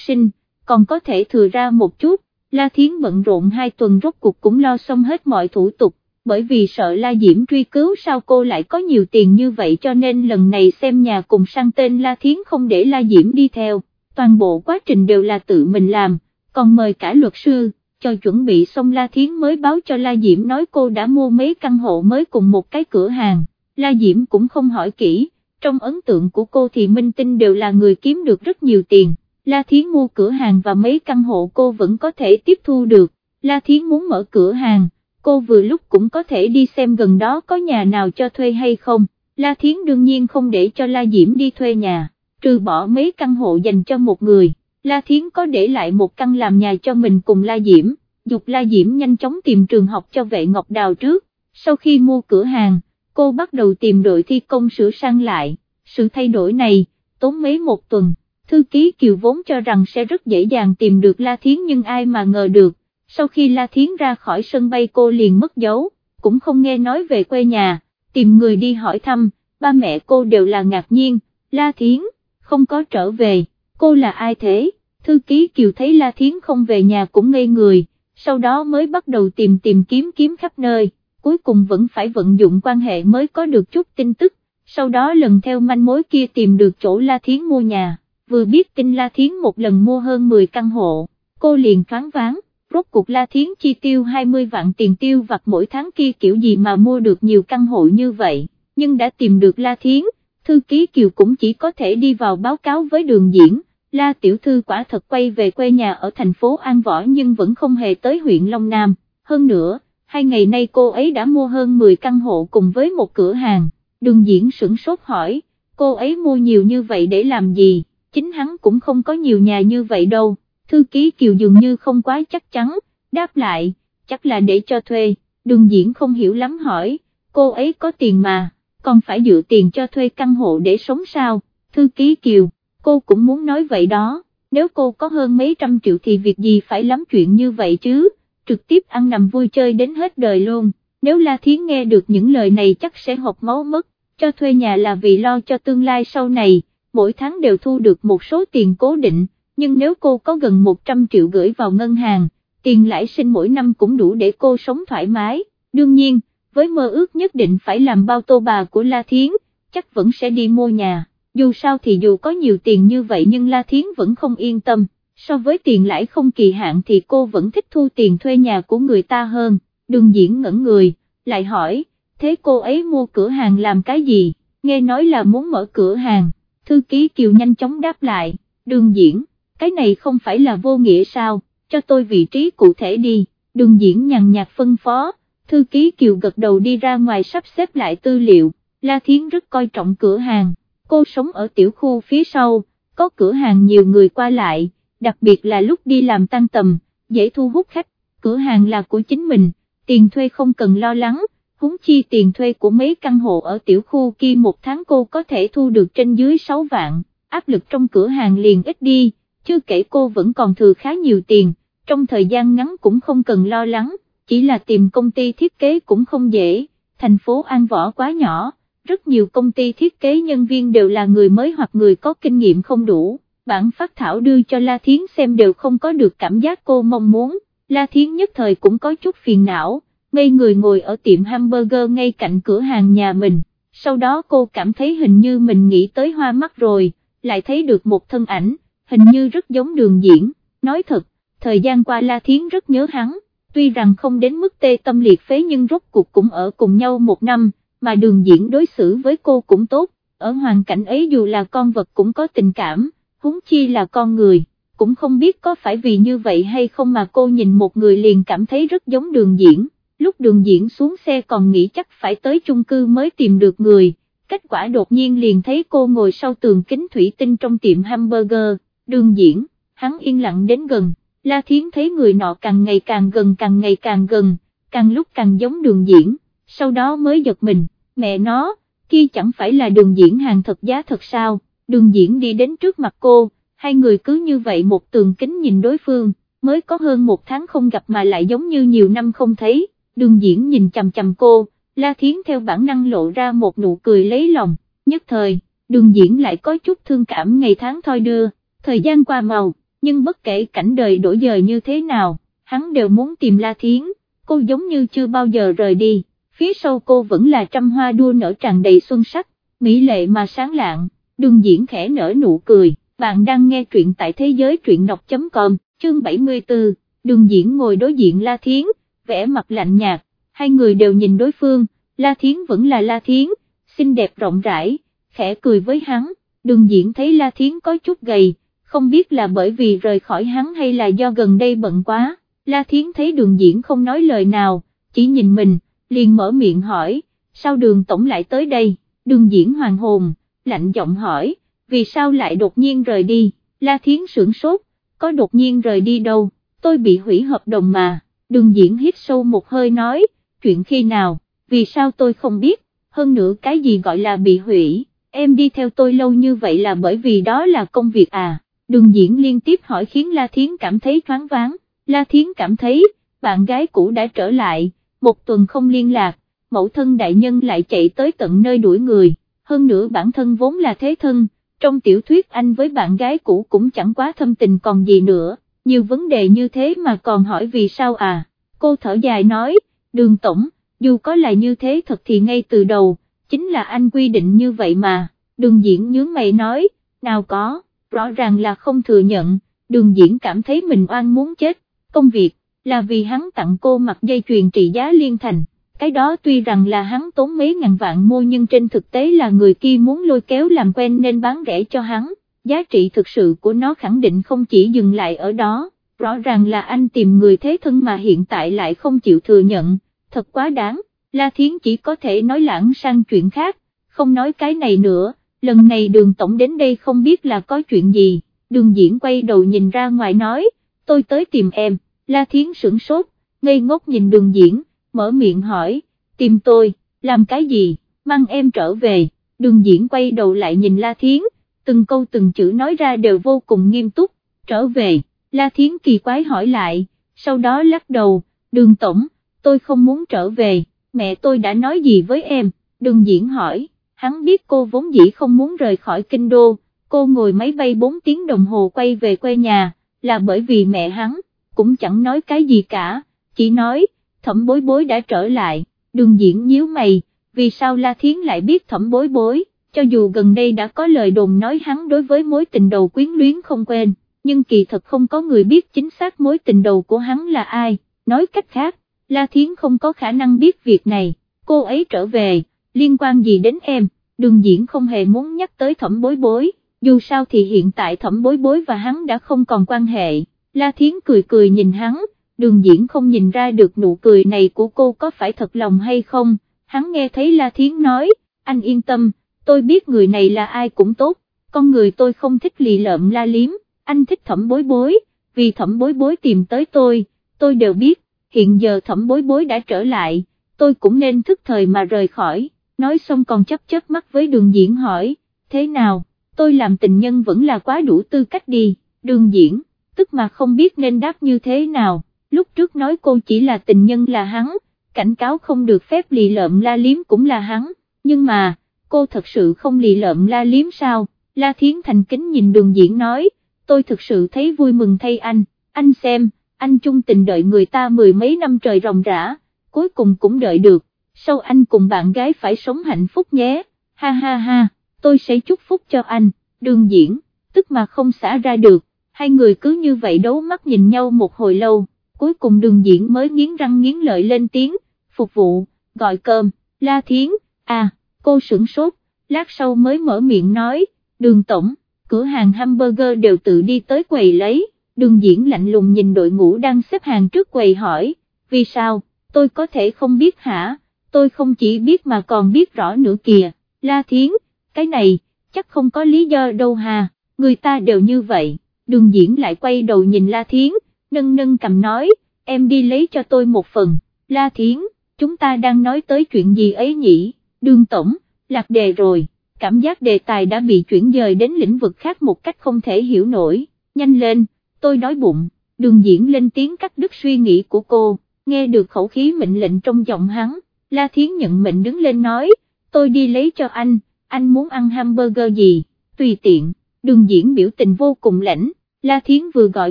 Speaker 1: sinh, còn có thể thừa ra một chút, La Thiến bận rộn hai tuần rốt cuộc cũng lo xong hết mọi thủ tục, bởi vì sợ La Diễm truy cứu sao cô lại có nhiều tiền như vậy cho nên lần này xem nhà cùng sang tên La Thiến không để La Diễm đi theo, toàn bộ quá trình đều là tự mình làm, còn mời cả luật sư, cho chuẩn bị xong La Thiến mới báo cho La Diễm nói cô đã mua mấy căn hộ mới cùng một cái cửa hàng, La Diễm cũng không hỏi kỹ, trong ấn tượng của cô thì Minh Tinh đều là người kiếm được rất nhiều tiền. La Thiến mua cửa hàng và mấy căn hộ cô vẫn có thể tiếp thu được, La Thiến muốn mở cửa hàng, cô vừa lúc cũng có thể đi xem gần đó có nhà nào cho thuê hay không, La Thiến đương nhiên không để cho La Diễm đi thuê nhà, trừ bỏ mấy căn hộ dành cho một người, La Thiến có để lại một căn làm nhà cho mình cùng La Diễm, dục La Diễm nhanh chóng tìm trường học cho vệ Ngọc Đào trước, sau khi mua cửa hàng, cô bắt đầu tìm đội thi công sửa sang lại, sự thay đổi này, tốn mấy một tuần. Thư ký Kiều vốn cho rằng sẽ rất dễ dàng tìm được La Thiến nhưng ai mà ngờ được, sau khi La Thiến ra khỏi sân bay cô liền mất dấu, cũng không nghe nói về quê nhà, tìm người đi hỏi thăm, ba mẹ cô đều là ngạc nhiên, La Thiến, không có trở về, cô là ai thế, thư ký Kiều thấy La Thiến không về nhà cũng ngây người, sau đó mới bắt đầu tìm tìm kiếm kiếm khắp nơi, cuối cùng vẫn phải vận dụng quan hệ mới có được chút tin tức, sau đó lần theo manh mối kia tìm được chỗ La Thiến mua nhà vừa biết tin La Thiến một lần mua hơn 10 căn hộ, cô liền thoáng váng, rốt cuộc La Thiến chi tiêu 20 vạn tiền tiêu vặt mỗi tháng kia kiểu gì mà mua được nhiều căn hộ như vậy, nhưng đã tìm được La Thiến, thư ký Kiều cũng chỉ có thể đi vào báo cáo với đường diễn, La Tiểu Thư quả thật quay về quê nhà ở thành phố An Võ nhưng vẫn không hề tới huyện Long Nam, hơn nữa, hai ngày nay cô ấy đã mua hơn 10 căn hộ cùng với một cửa hàng, đường diễn sửng sốt hỏi, cô ấy mua nhiều như vậy để làm gì? chính hắn cũng không có nhiều nhà như vậy đâu, thư ký Kiều dường như không quá chắc chắn, đáp lại, chắc là để cho thuê, đường diễn không hiểu lắm hỏi, cô ấy có tiền mà, còn phải dựa tiền cho thuê căn hộ để sống sao, thư ký Kiều, cô cũng muốn nói vậy đó, nếu cô có hơn mấy trăm triệu thì việc gì phải lắm chuyện như vậy chứ, trực tiếp ăn nằm vui chơi đến hết đời luôn, nếu La Thiến nghe được những lời này chắc sẽ học máu mất, cho thuê nhà là vì lo cho tương lai sau này mỗi tháng đều thu được một số tiền cố định, nhưng nếu cô có gần 100 triệu gửi vào ngân hàng, tiền lãi sinh mỗi năm cũng đủ để cô sống thoải mái, đương nhiên, với mơ ước nhất định phải làm bao tô bà của La Thiến, chắc vẫn sẽ đi mua nhà, dù sao thì dù có nhiều tiền như vậy nhưng La Thiến vẫn không yên tâm, so với tiền lãi không kỳ hạn thì cô vẫn thích thu tiền thuê nhà của người ta hơn, đường diễn ngẩn người, lại hỏi, thế cô ấy mua cửa hàng làm cái gì, nghe nói là muốn mở cửa hàng. Thư ký Kiều nhanh chóng đáp lại, đường diễn, cái này không phải là vô nghĩa sao, cho tôi vị trí cụ thể đi, đường diễn nhằn nhạt phân phó, thư ký Kiều gật đầu đi ra ngoài sắp xếp lại tư liệu, La Thiến rất coi trọng cửa hàng, cô sống ở tiểu khu phía sau, có cửa hàng nhiều người qua lại, đặc biệt là lúc đi làm tăng tầm, dễ thu hút khách, cửa hàng là của chính mình, tiền thuê không cần lo lắng húng chi tiền thuê của mấy căn hộ ở tiểu khu kia một tháng cô có thể thu được trên dưới 6 vạn, áp lực trong cửa hàng liền ít đi, chưa kể cô vẫn còn thừa khá nhiều tiền, trong thời gian ngắn cũng không cần lo lắng, chỉ là tìm công ty thiết kế cũng không dễ, thành phố An Võ quá nhỏ, rất nhiều công ty thiết kế nhân viên đều là người mới hoặc người có kinh nghiệm không đủ, bản phát thảo đưa cho La Thiến xem đều không có được cảm giác cô mong muốn, La Thiến nhất thời cũng có chút phiền não ngây người ngồi ở tiệm hamburger ngay cạnh cửa hàng nhà mình, sau đó cô cảm thấy hình như mình nghĩ tới hoa mắt rồi, lại thấy được một thân ảnh, hình như rất giống đường diễn, nói thật, thời gian qua La Thiến rất nhớ hắn, tuy rằng không đến mức tê tâm liệt phế nhưng rốt cuộc cũng ở cùng nhau một năm, mà đường diễn đối xử với cô cũng tốt, ở hoàn cảnh ấy dù là con vật cũng có tình cảm, huống chi là con người, cũng không biết có phải vì như vậy hay không mà cô nhìn một người liền cảm thấy rất giống đường diễn. Lúc đường diễn xuống xe còn nghĩ chắc phải tới chung cư mới tìm được người, kết quả đột nhiên liền thấy cô ngồi sau tường kính thủy tinh trong tiệm hamburger, đường diễn, hắn yên lặng đến gần, La Thiến thấy người nọ càng ngày càng gần càng ngày càng gần, càng lúc càng giống đường diễn, sau đó mới giật mình, mẹ nó, kia chẳng phải là đường diễn hàng thật giá thật sao, đường diễn đi đến trước mặt cô, hai người cứ như vậy một tường kính nhìn đối phương, mới có hơn một tháng không gặp mà lại giống như nhiều năm không thấy. Đường diễn nhìn chầm chầm cô, La Thiến theo bản năng lộ ra một nụ cười lấy lòng, nhất thời, đường diễn lại có chút thương cảm ngày tháng thoi đưa, thời gian qua màu, nhưng bất kể cảnh đời đổi dời như thế nào, hắn đều muốn tìm La Thiến, cô giống như chưa bao giờ rời đi, phía sau cô vẫn là trăm hoa đua nở tràn đầy xuân sắc, mỹ lệ mà sáng lạng, đường diễn khẽ nở nụ cười, bạn đang nghe truyện tại thế giới truyện đọc.com, chương 74, đường diễn ngồi đối diện La Thiến, vẽ mặt lạnh nhạt, hai người đều nhìn đối phương, La Thiến vẫn là La Thiến, xinh đẹp rộng rãi, khẽ cười với hắn, đường diễn thấy La Thiến có chút gầy, không biết là bởi vì rời khỏi hắn hay là do gần đây bận quá, La Thiến thấy đường diễn không nói lời nào, chỉ nhìn mình, liền mở miệng hỏi, sao đường tổng lại tới đây, đường diễn hoàng hồn, lạnh giọng hỏi, vì sao lại đột nhiên rời đi, La Thiến sửng sốt, có đột nhiên rời đi đâu, tôi bị hủy hợp đồng mà, đường diễn hít sâu một hơi nói, chuyện khi nào, vì sao tôi không biết, hơn nữa cái gì gọi là bị hủy, em đi theo tôi lâu như vậy là bởi vì đó là công việc à, đường diễn liên tiếp hỏi khiến La Thiến cảm thấy thoáng váng, La Thiến cảm thấy, bạn gái cũ đã trở lại, một tuần không liên lạc, mẫu thân đại nhân lại chạy tới tận nơi đuổi người, hơn nữa bản thân vốn là thế thân, trong tiểu thuyết anh với bạn gái cũ cũng chẳng quá thâm tình còn gì nữa, nhiều vấn đề như thế mà còn hỏi vì sao à, cô thở dài nói, đường tổng, dù có là như thế thật thì ngay từ đầu, chính là anh quy định như vậy mà, đường diễn nhướng mày nói, nào có, rõ ràng là không thừa nhận, đường diễn cảm thấy mình oan muốn chết, công việc, là vì hắn tặng cô mặc dây chuyền trị giá liên thành, cái đó tuy rằng là hắn tốn mấy ngàn vạn mua nhưng trên thực tế là người kia muốn lôi kéo làm quen nên bán rẻ cho hắn, giá trị thực sự của nó khẳng định không chỉ dừng lại ở đó, rõ ràng là anh tìm người thế thân mà hiện tại lại không chịu thừa nhận, thật quá đáng, La Thiến chỉ có thể nói lãng sang chuyện khác, không nói cái này nữa, lần này đường tổng đến đây không biết là có chuyện gì, đường diễn quay đầu nhìn ra ngoài nói, tôi tới tìm em, La Thiến sửng sốt, ngây ngốc nhìn đường diễn, mở miệng hỏi, tìm tôi, làm cái gì, mang em trở về, đường diễn quay đầu lại nhìn La Thiến, từng câu từng chữ nói ra đều vô cùng nghiêm túc, trở về, La Thiến kỳ quái hỏi lại, sau đó lắc đầu, đường tổng, tôi không muốn trở về, mẹ tôi đã nói gì với em, đường diễn hỏi, hắn biết cô vốn dĩ không muốn rời khỏi kinh đô, cô ngồi máy bay 4 tiếng đồng hồ quay về quê nhà, là bởi vì mẹ hắn, cũng chẳng nói cái gì cả, chỉ nói, thẩm bối bối đã trở lại, đường diễn nhíu mày, vì sao La Thiến lại biết thẩm bối bối, cho dù gần đây đã có lời đồn nói hắn đối với mối tình đầu quyến luyến không quên, nhưng kỳ thật không có người biết chính xác mối tình đầu của hắn là ai, nói cách khác, La Thiến không có khả năng biết việc này, cô ấy trở về, liên quan gì đến em, đường diễn không hề muốn nhắc tới thẩm bối bối, dù sao thì hiện tại thẩm bối bối và hắn đã không còn quan hệ, La Thiến cười cười nhìn hắn, đường diễn không nhìn ra được nụ cười này của cô có phải thật lòng hay không, hắn nghe thấy La Thiến nói, anh yên tâm, tôi biết người này là ai cũng tốt, con người tôi không thích lì lợm la liếm, anh thích thẩm bối bối, vì thẩm bối bối tìm tới tôi, tôi đều biết, hiện giờ thẩm bối bối đã trở lại, tôi cũng nên thức thời mà rời khỏi, nói xong còn chấp chớp mắt với đường diễn hỏi, thế nào, tôi làm tình nhân vẫn là quá đủ tư cách đi, đường diễn, tức mà không biết nên đáp như thế nào, lúc trước nói cô chỉ là tình nhân là hắn, cảnh cáo không được phép lì lợm la liếm cũng là hắn, nhưng mà, cô thật sự không lì lợm la liếm sao, la thiến thành kính nhìn đường diễn nói, tôi thực sự thấy vui mừng thay anh, anh xem, anh chung tình đợi người ta mười mấy năm trời ròng rã, cuối cùng cũng đợi được, sau anh cùng bạn gái phải sống hạnh phúc nhé, ha ha ha, tôi sẽ chúc phúc cho anh, đường diễn, tức mà không xả ra được, hai người cứ như vậy đấu mắt nhìn nhau một hồi lâu, cuối cùng đường diễn mới nghiến răng nghiến lợi lên tiếng, phục vụ, gọi cơm, la thiến, à, cô sửng sốt, lát sau mới mở miệng nói, đường tổng, cửa hàng hamburger đều tự đi tới quầy lấy, đường diễn lạnh lùng nhìn đội ngũ đang xếp hàng trước quầy hỏi, vì sao, tôi có thể không biết hả, tôi không chỉ biết mà còn biết rõ nữa kìa, la thiến, cái này, chắc không có lý do đâu hà, người ta đều như vậy, đường diễn lại quay đầu nhìn la thiến, nâng nâng cầm nói, em đi lấy cho tôi một phần, la thiến, chúng ta đang nói tới chuyện gì ấy nhỉ, đường tổng, lạc đề rồi. Cảm giác đề tài đã bị chuyển dời đến lĩnh vực khác một cách không thể hiểu nổi, nhanh lên, tôi đói bụng, đường diễn lên tiếng cắt đứt suy nghĩ của cô, nghe được khẩu khí mệnh lệnh trong giọng hắn, La Thiến nhận mệnh đứng lên nói, tôi đi lấy cho anh, anh muốn ăn hamburger gì, tùy tiện, đường diễn biểu tình vô cùng lãnh, La Thiến vừa gọi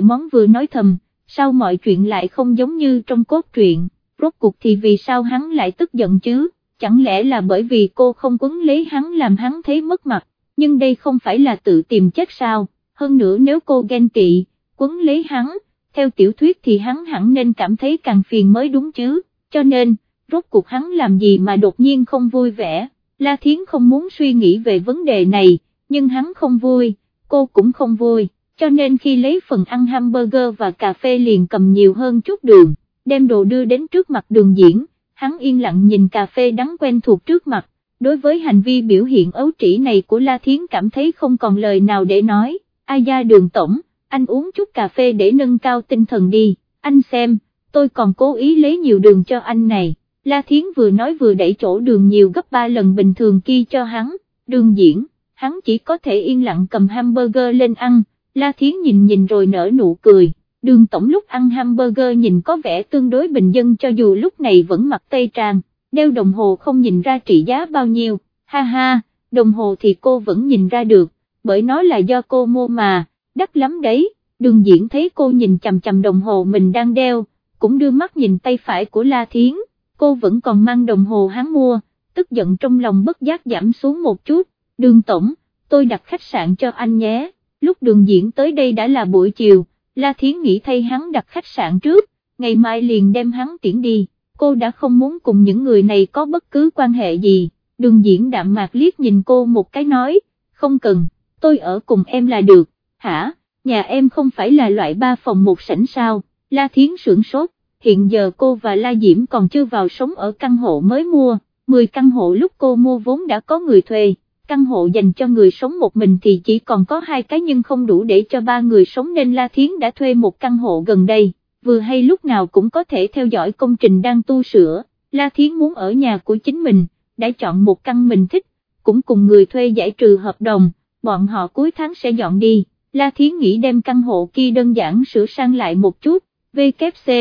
Speaker 1: món vừa nói thầm, sao mọi chuyện lại không giống như trong cốt truyện, rốt cuộc thì vì sao hắn lại tức giận chứ, chẳng lẽ là bởi vì cô không quấn lấy hắn làm hắn thấy mất mặt, nhưng đây không phải là tự tìm chết sao, hơn nữa nếu cô ghen tị, quấn lấy hắn, theo tiểu thuyết thì hắn hẳn nên cảm thấy càng phiền mới đúng chứ, cho nên, rốt cuộc hắn làm gì mà đột nhiên không vui vẻ, La Thiến không muốn suy nghĩ về vấn đề này, nhưng hắn không vui, cô cũng không vui, cho nên khi lấy phần ăn hamburger và cà phê liền cầm nhiều hơn chút đường, đem đồ đưa đến trước mặt đường diễn, hắn yên lặng nhìn cà phê đắng quen thuộc trước mặt, đối với hành vi biểu hiện ấu trĩ này của La Thiến cảm thấy không còn lời nào để nói, ai da đường tổng, anh uống chút cà phê để nâng cao tinh thần đi, anh xem, tôi còn cố ý lấy nhiều đường cho anh này. La Thiến vừa nói vừa đẩy chỗ đường nhiều gấp 3 lần bình thường kia cho hắn, đường diễn, hắn chỉ có thể yên lặng cầm hamburger lên ăn, La Thiến nhìn nhìn rồi nở nụ cười, đường tổng lúc ăn hamburger nhìn có vẻ tương đối bình dân cho dù lúc này vẫn mặc tây trang, đeo đồng hồ không nhìn ra trị giá bao nhiêu, ha ha, đồng hồ thì cô vẫn nhìn ra được, bởi nó là do cô mua mà, đắt lắm đấy, đường diễn thấy cô nhìn chầm chầm đồng hồ mình đang đeo, cũng đưa mắt nhìn tay phải của La Thiến cô vẫn còn mang đồng hồ hắn mua, tức giận trong lòng bất giác giảm xuống một chút, đường tổng, tôi đặt khách sạn cho anh nhé, lúc đường diễn tới đây đã là buổi chiều, La Thiến nghĩ thay hắn đặt khách sạn trước, ngày mai liền đem hắn tiễn đi, cô đã không muốn cùng những người này có bất cứ quan hệ gì, đường diễn đạm mạc liếc nhìn cô một cái nói, không cần, tôi ở cùng em là được, hả, nhà em không phải là loại ba phòng một sảnh sao, La Thiến sưởng sốt, hiện giờ cô và La Diễm còn chưa vào sống ở căn hộ mới mua, 10 căn hộ lúc cô mua vốn đã có người thuê, căn hộ dành cho người sống một mình thì chỉ còn có hai cái nhưng không đủ để cho ba người sống nên La Thiến đã thuê một căn hộ gần đây, vừa hay lúc nào cũng có thể theo dõi công trình đang tu sửa, La Thiến muốn ở nhà của chính mình, đã chọn một căn mình thích, cũng cùng người thuê giải trừ hợp đồng, bọn họ cuối tháng sẽ dọn đi, La Thiến nghĩ đem căn hộ kia đơn giản sửa sang lại một chút, VKC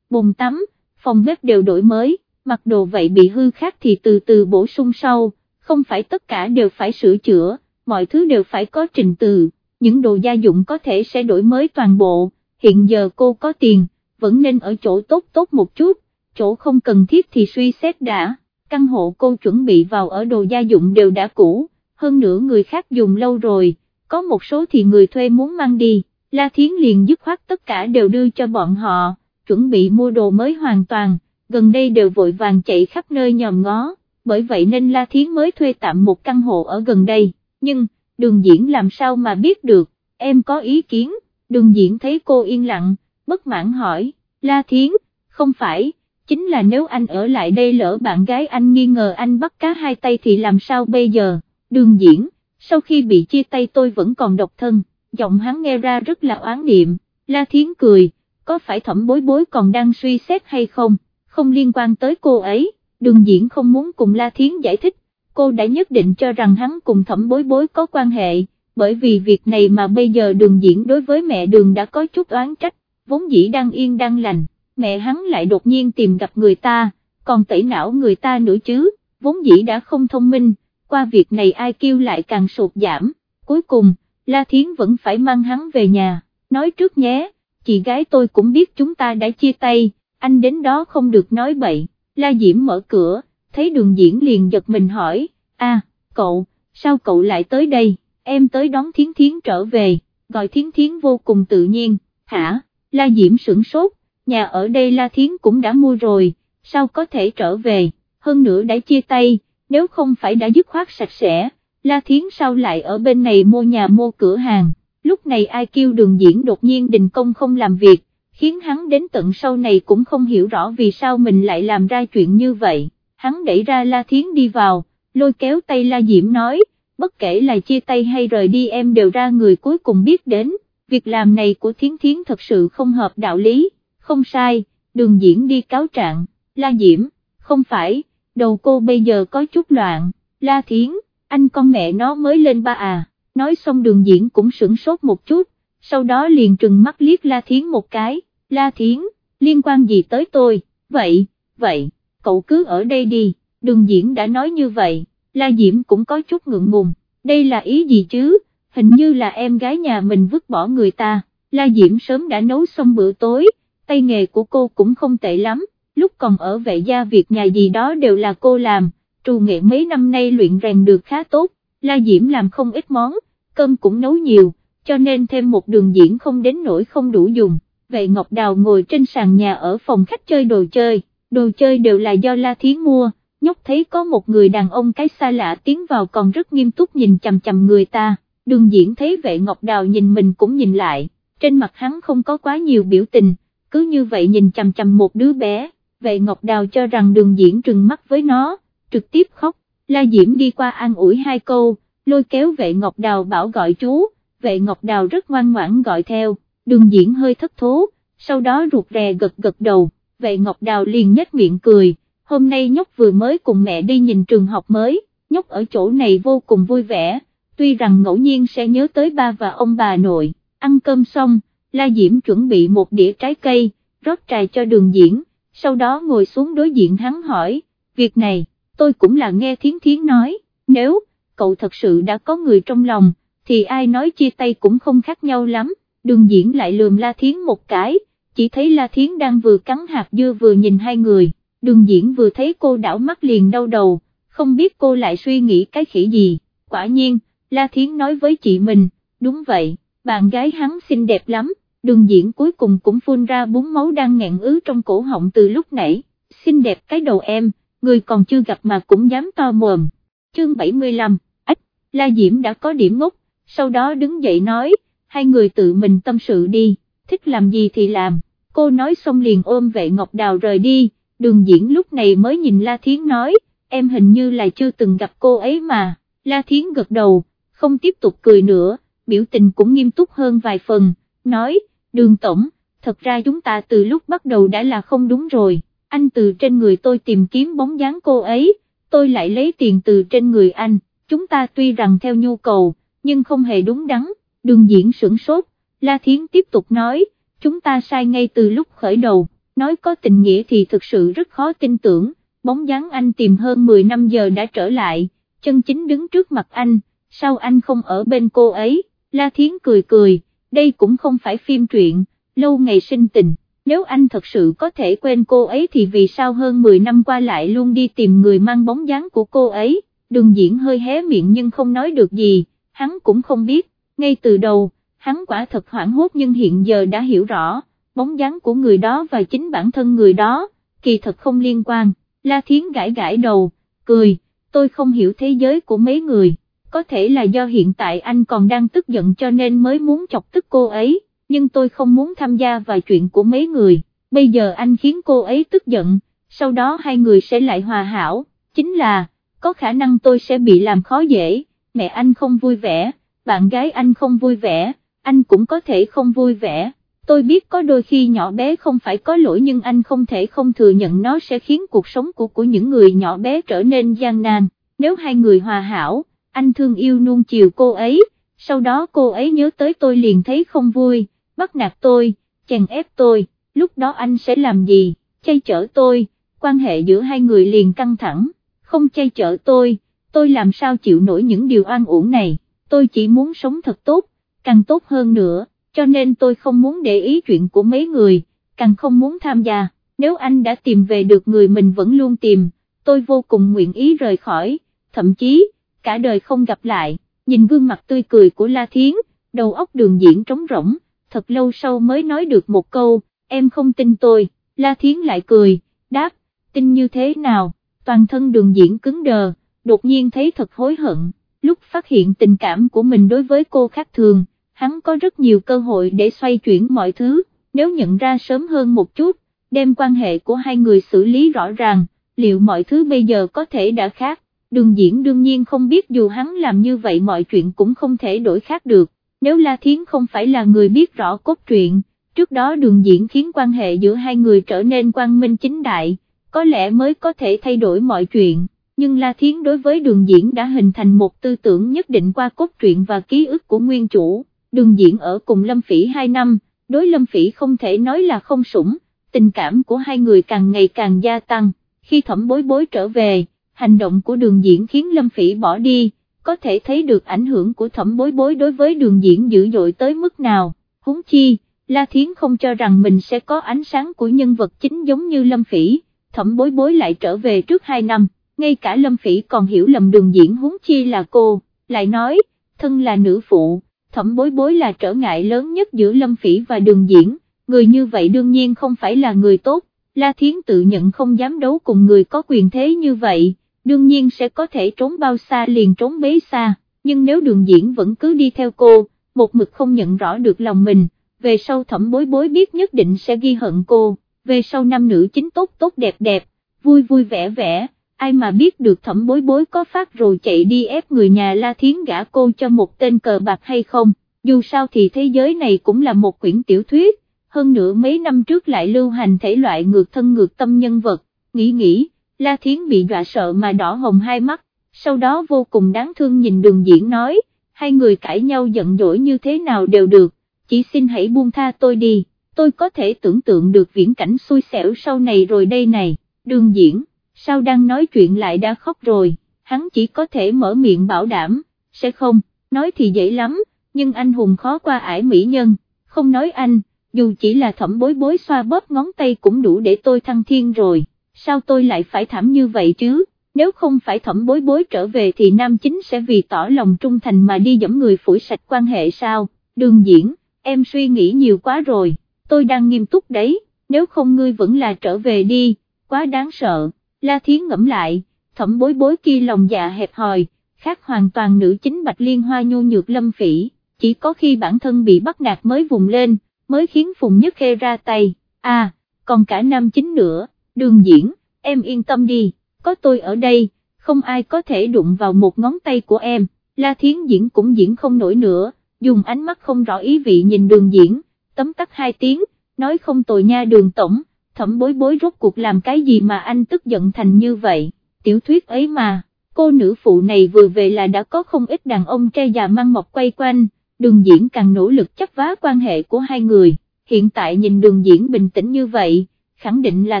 Speaker 1: bồn tắm, phòng bếp đều đổi mới, mặc đồ vậy bị hư khác thì từ từ bổ sung sau, không phải tất cả đều phải sửa chữa, mọi thứ đều phải có trình tự, những đồ gia dụng có thể sẽ đổi mới toàn bộ, hiện giờ cô có tiền, vẫn nên ở chỗ tốt tốt một chút, chỗ không cần thiết thì suy xét đã, căn hộ cô chuẩn bị vào ở đồ gia dụng đều đã cũ, hơn nữa người khác dùng lâu rồi, có một số thì người thuê muốn mang đi, La Thiến liền dứt khoát tất cả đều đưa cho bọn họ chuẩn bị mua đồ mới hoàn toàn, gần đây đều vội vàng chạy khắp nơi nhòm ngó, bởi vậy nên La Thiến mới thuê tạm một căn hộ ở gần đây, nhưng, đường diễn làm sao mà biết được, em có ý kiến, đường diễn thấy cô yên lặng, bất mãn hỏi, La Thiến, không phải, chính là nếu anh ở lại đây lỡ bạn gái anh nghi ngờ anh bắt cá hai tay thì làm sao bây giờ, đường diễn, sau khi bị chia tay tôi vẫn còn độc thân, giọng hắn nghe ra rất là oán niệm, La Thiến cười, có phải thẩm bối bối còn đang suy xét hay không, không liên quan tới cô ấy, đường diễn không muốn cùng La Thiến giải thích, cô đã nhất định cho rằng hắn cùng thẩm bối bối có quan hệ, bởi vì việc này mà bây giờ đường diễn đối với mẹ đường đã có chút oán trách, vốn dĩ đang yên đang lành, mẹ hắn lại đột nhiên tìm gặp người ta, còn tẩy não người ta nữa chứ, vốn dĩ đã không thông minh, qua việc này ai kêu lại càng sụt giảm, cuối cùng, La Thiến vẫn phải mang hắn về nhà, nói trước nhé chị gái tôi cũng biết chúng ta đã chia tay, anh đến đó không được nói bậy, La Diễm mở cửa, thấy đường diễn liền giật mình hỏi, a, cậu, sao cậu lại tới đây, em tới đón Thiến Thiến trở về, gọi Thiến Thiến vô cùng tự nhiên, hả, La Diễm sửng sốt, nhà ở đây La Thiến cũng đã mua rồi, sao có thể trở về, hơn nữa đã chia tay, nếu không phải đã dứt khoát sạch sẽ, La Thiến sao lại ở bên này mua nhà mua cửa hàng? Lúc này ai kêu đường diễn đột nhiên đình công không làm việc, khiến hắn đến tận sau này cũng không hiểu rõ vì sao mình lại làm ra chuyện như vậy, hắn đẩy ra La Thiến đi vào, lôi kéo tay La Diễm nói, bất kể là chia tay hay rời đi em đều ra người cuối cùng biết đến, việc làm này của Thiến Thiến thật sự không hợp đạo lý, không sai, đường diễn đi cáo trạng, La Diễm, không phải, đầu cô bây giờ có chút loạn, La Thiến, anh con mẹ nó mới lên ba à nói xong đường diễn cũng sửng sốt một chút, sau đó liền trừng mắt liếc La Thiến một cái, La Thiến, liên quan gì tới tôi, vậy, vậy, cậu cứ ở đây đi, đường diễn đã nói như vậy, La Diễm cũng có chút ngượng ngùng, đây là ý gì chứ, hình như là em gái nhà mình vứt bỏ người ta, La Diễm sớm đã nấu xong bữa tối, tay nghề của cô cũng không tệ lắm, lúc còn ở vệ gia việc nhà gì đó đều là cô làm, trù nghệ mấy năm nay luyện rèn được khá tốt, La Diễm làm không ít món, cơm cũng nấu nhiều, cho nên thêm một đường diễn không đến nỗi không đủ dùng, vệ Ngọc Đào ngồi trên sàn nhà ở phòng khách chơi đồ chơi, đồ chơi đều là do La Thiến mua, nhóc thấy có một người đàn ông cái xa lạ tiến vào còn rất nghiêm túc nhìn chằm chằm người ta, đường diễn thấy vệ Ngọc Đào nhìn mình cũng nhìn lại, trên mặt hắn không có quá nhiều biểu tình, cứ như vậy nhìn chằm chằm một đứa bé, vệ Ngọc Đào cho rằng đường diễn trừng mắt với nó, trực tiếp khóc, La Diễm đi qua an ủi hai câu, lôi kéo vệ Ngọc Đào bảo gọi chú, vệ Ngọc Đào rất ngoan ngoãn gọi theo, đường diễn hơi thất thố, sau đó ruột rè gật gật đầu, vệ Ngọc Đào liền nhếch miệng cười, hôm nay nhóc vừa mới cùng mẹ đi nhìn trường học mới, nhóc ở chỗ này vô cùng vui vẻ, tuy rằng ngẫu nhiên sẽ nhớ tới ba và ông bà nội, ăn cơm xong, La Diễm chuẩn bị một đĩa trái cây, rót trà cho đường diễn, sau đó ngồi xuống đối diện hắn hỏi, việc này, tôi cũng là nghe thiến thiến nói, nếu, cậu thật sự đã có người trong lòng, thì ai nói chia tay cũng không khác nhau lắm, đường diễn lại lườm La Thiến một cái, chỉ thấy La Thiến đang vừa cắn hạt dưa vừa nhìn hai người, đường diễn vừa thấy cô đảo mắt liền đau đầu, không biết cô lại suy nghĩ cái khỉ gì, quả nhiên, La Thiến nói với chị mình, đúng vậy, bạn gái hắn xinh đẹp lắm, đường diễn cuối cùng cũng phun ra bún máu đang ngẹn ứ trong cổ họng từ lúc nãy, xinh đẹp cái đầu em, người còn chưa gặp mà cũng dám to mồm, chương 75, ách, La Diễm đã có điểm ngốc, sau đó đứng dậy nói, hai người tự mình tâm sự đi, thích làm gì thì làm, cô nói xong liền ôm vệ Ngọc Đào rời đi, đường diễn lúc này mới nhìn La Thiến nói, em hình như là chưa từng gặp cô ấy mà, La Thiến gật đầu, không tiếp tục cười nữa, biểu tình cũng nghiêm túc hơn vài phần, nói, đường tổng, thật ra chúng ta từ lúc bắt đầu đã là không đúng rồi, anh từ trên người tôi tìm kiếm bóng dáng cô ấy, tôi lại lấy tiền từ trên người anh, chúng ta tuy rằng theo nhu cầu, nhưng không hề đúng đắn, đường diễn sửng sốt, La Thiến tiếp tục nói, chúng ta sai ngay từ lúc khởi đầu, nói có tình nghĩa thì thực sự rất khó tin tưởng, bóng dáng anh tìm hơn 10 năm giờ đã trở lại, chân chính đứng trước mặt anh, sao anh không ở bên cô ấy, La Thiến cười cười, đây cũng không phải phim truyện, lâu ngày sinh tình, nếu anh thật sự có thể quên cô ấy thì vì sao hơn 10 năm qua lại luôn đi tìm người mang bóng dáng của cô ấy, đường diễn hơi hé miệng nhưng không nói được gì, hắn cũng không biết, ngay từ đầu, hắn quả thật hoảng hốt nhưng hiện giờ đã hiểu rõ, bóng dáng của người đó và chính bản thân người đó, kỳ thật không liên quan, La Thiến gãi gãi đầu, cười, tôi không hiểu thế giới của mấy người, có thể là do hiện tại anh còn đang tức giận cho nên mới muốn chọc tức cô ấy, nhưng tôi không muốn tham gia vào chuyện của mấy người, bây giờ anh khiến cô ấy tức giận, sau đó hai người sẽ lại hòa hảo, chính là, có khả năng tôi sẽ bị làm khó dễ. Mẹ anh không vui vẻ, bạn gái anh không vui vẻ, anh cũng có thể không vui vẻ. Tôi biết có đôi khi nhỏ bé không phải có lỗi nhưng anh không thể không thừa nhận nó sẽ khiến cuộc sống của của những người nhỏ bé trở nên gian nan. Nếu hai người hòa hảo, anh thương yêu nuông chiều cô ấy, sau đó cô ấy nhớ tới tôi liền thấy không vui, bắt nạt tôi, chèn ép tôi, lúc đó anh sẽ làm gì, chay chở tôi, quan hệ giữa hai người liền căng thẳng, không chay chở tôi, tôi làm sao chịu nổi những điều oan uổng này, tôi chỉ muốn sống thật tốt, càng tốt hơn nữa, cho nên tôi không muốn để ý chuyện của mấy người, càng không muốn tham gia, nếu anh đã tìm về được người mình vẫn luôn tìm, tôi vô cùng nguyện ý rời khỏi, thậm chí, cả đời không gặp lại, nhìn gương mặt tươi cười của La Thiến, đầu óc đường diễn trống rỗng, thật lâu sau mới nói được một câu, em không tin tôi, La Thiến lại cười, đáp, tin như thế nào, toàn thân đường diễn cứng đờ đột nhiên thấy thật hối hận, lúc phát hiện tình cảm của mình đối với cô khác thường, hắn có rất nhiều cơ hội để xoay chuyển mọi thứ, nếu nhận ra sớm hơn một chút, đem quan hệ của hai người xử lý rõ ràng, liệu mọi thứ bây giờ có thể đã khác, đường diễn đương nhiên không biết dù hắn làm như vậy mọi chuyện cũng không thể đổi khác được, nếu La Thiến không phải là người biết rõ cốt truyện, trước đó đường diễn khiến quan hệ giữa hai người trở nên quang minh chính đại, có lẽ mới có thể thay đổi mọi chuyện nhưng La Thiến đối với đường diễn đã hình thành một tư tưởng nhất định qua cốt truyện và ký ức của nguyên chủ, đường diễn ở cùng Lâm Phỉ 2 năm, đối Lâm Phỉ không thể nói là không sủng, tình cảm của hai người càng ngày càng gia tăng, khi thẩm bối bối trở về, hành động của đường diễn khiến Lâm Phỉ bỏ đi, có thể thấy được ảnh hưởng của thẩm bối bối đối với đường diễn dữ dội tới mức nào, huống chi, La Thiến không cho rằng mình sẽ có ánh sáng của nhân vật chính giống như Lâm Phỉ, thẩm bối bối lại trở về trước 2 năm, ngay cả Lâm Phỉ còn hiểu lầm đường diễn huống chi là cô, lại nói, thân là nữ phụ, thẩm bối bối là trở ngại lớn nhất giữa Lâm Phỉ và đường diễn, người như vậy đương nhiên không phải là người tốt, La Thiến tự nhận không dám đấu cùng người có quyền thế như vậy, đương nhiên sẽ có thể trốn bao xa liền trốn bấy xa, nhưng nếu đường diễn vẫn cứ đi theo cô, một mực không nhận rõ được lòng mình, về sau thẩm bối bối biết nhất định sẽ ghi hận cô, về sau nam nữ chính tốt tốt đẹp đẹp, vui vui vẻ vẻ, ai mà biết được thẩm bối bối có phát rồi chạy đi ép người nhà La Thiến gả cô cho một tên cờ bạc hay không, dù sao thì thế giới này cũng là một quyển tiểu thuyết, hơn nữa mấy năm trước lại lưu hành thể loại ngược thân ngược tâm nhân vật, nghĩ nghĩ, La Thiến bị dọa sợ mà đỏ hồng hai mắt, sau đó vô cùng đáng thương nhìn đường diễn nói, hai người cãi nhau giận dỗi như thế nào đều được, chỉ xin hãy buông tha tôi đi, tôi có thể tưởng tượng được viễn cảnh xui xẻo sau này rồi đây này, đường diễn, sao đang nói chuyện lại đã khóc rồi, hắn chỉ có thể mở miệng bảo đảm, sẽ không, nói thì dễ lắm, nhưng anh hùng khó qua ải mỹ nhân, không nói anh, dù chỉ là thẩm bối bối xoa bóp ngón tay cũng đủ để tôi thăng thiên rồi, sao tôi lại phải thảm như vậy chứ? Nếu không phải thẩm bối bối trở về thì nam chính sẽ vì tỏ lòng trung thành mà đi dẫm người phủi sạch quan hệ sao, đường diễn, em suy nghĩ nhiều quá rồi, tôi đang nghiêm túc đấy, nếu không ngươi vẫn là trở về đi, quá đáng sợ, La Thiến ngẫm lại, thẩm bối bối kia lòng dạ hẹp hòi, khác hoàn toàn nữ chính Bạch Liên Hoa nhu nhược lâm phỉ, chỉ có khi bản thân bị bắt nạt mới vùng lên, mới khiến Phùng Nhất Khê ra tay, à, còn cả nam chính nữa, đường diễn, em yên tâm đi, có tôi ở đây, không ai có thể đụng vào một ngón tay của em, La Thiến diễn cũng diễn không nổi nữa, dùng ánh mắt không rõ ý vị nhìn đường diễn, tấm tắt hai tiếng, nói không tồi nha đường tổng, thẩm bối bối rốt cuộc làm cái gì mà anh tức giận thành như vậy, tiểu thuyết ấy mà, cô nữ phụ này vừa về là đã có không ít đàn ông tre già mang mọc quay quanh, đường diễn càng nỗ lực chấp vá quan hệ của hai người, hiện tại nhìn đường diễn bình tĩnh như vậy, khẳng định là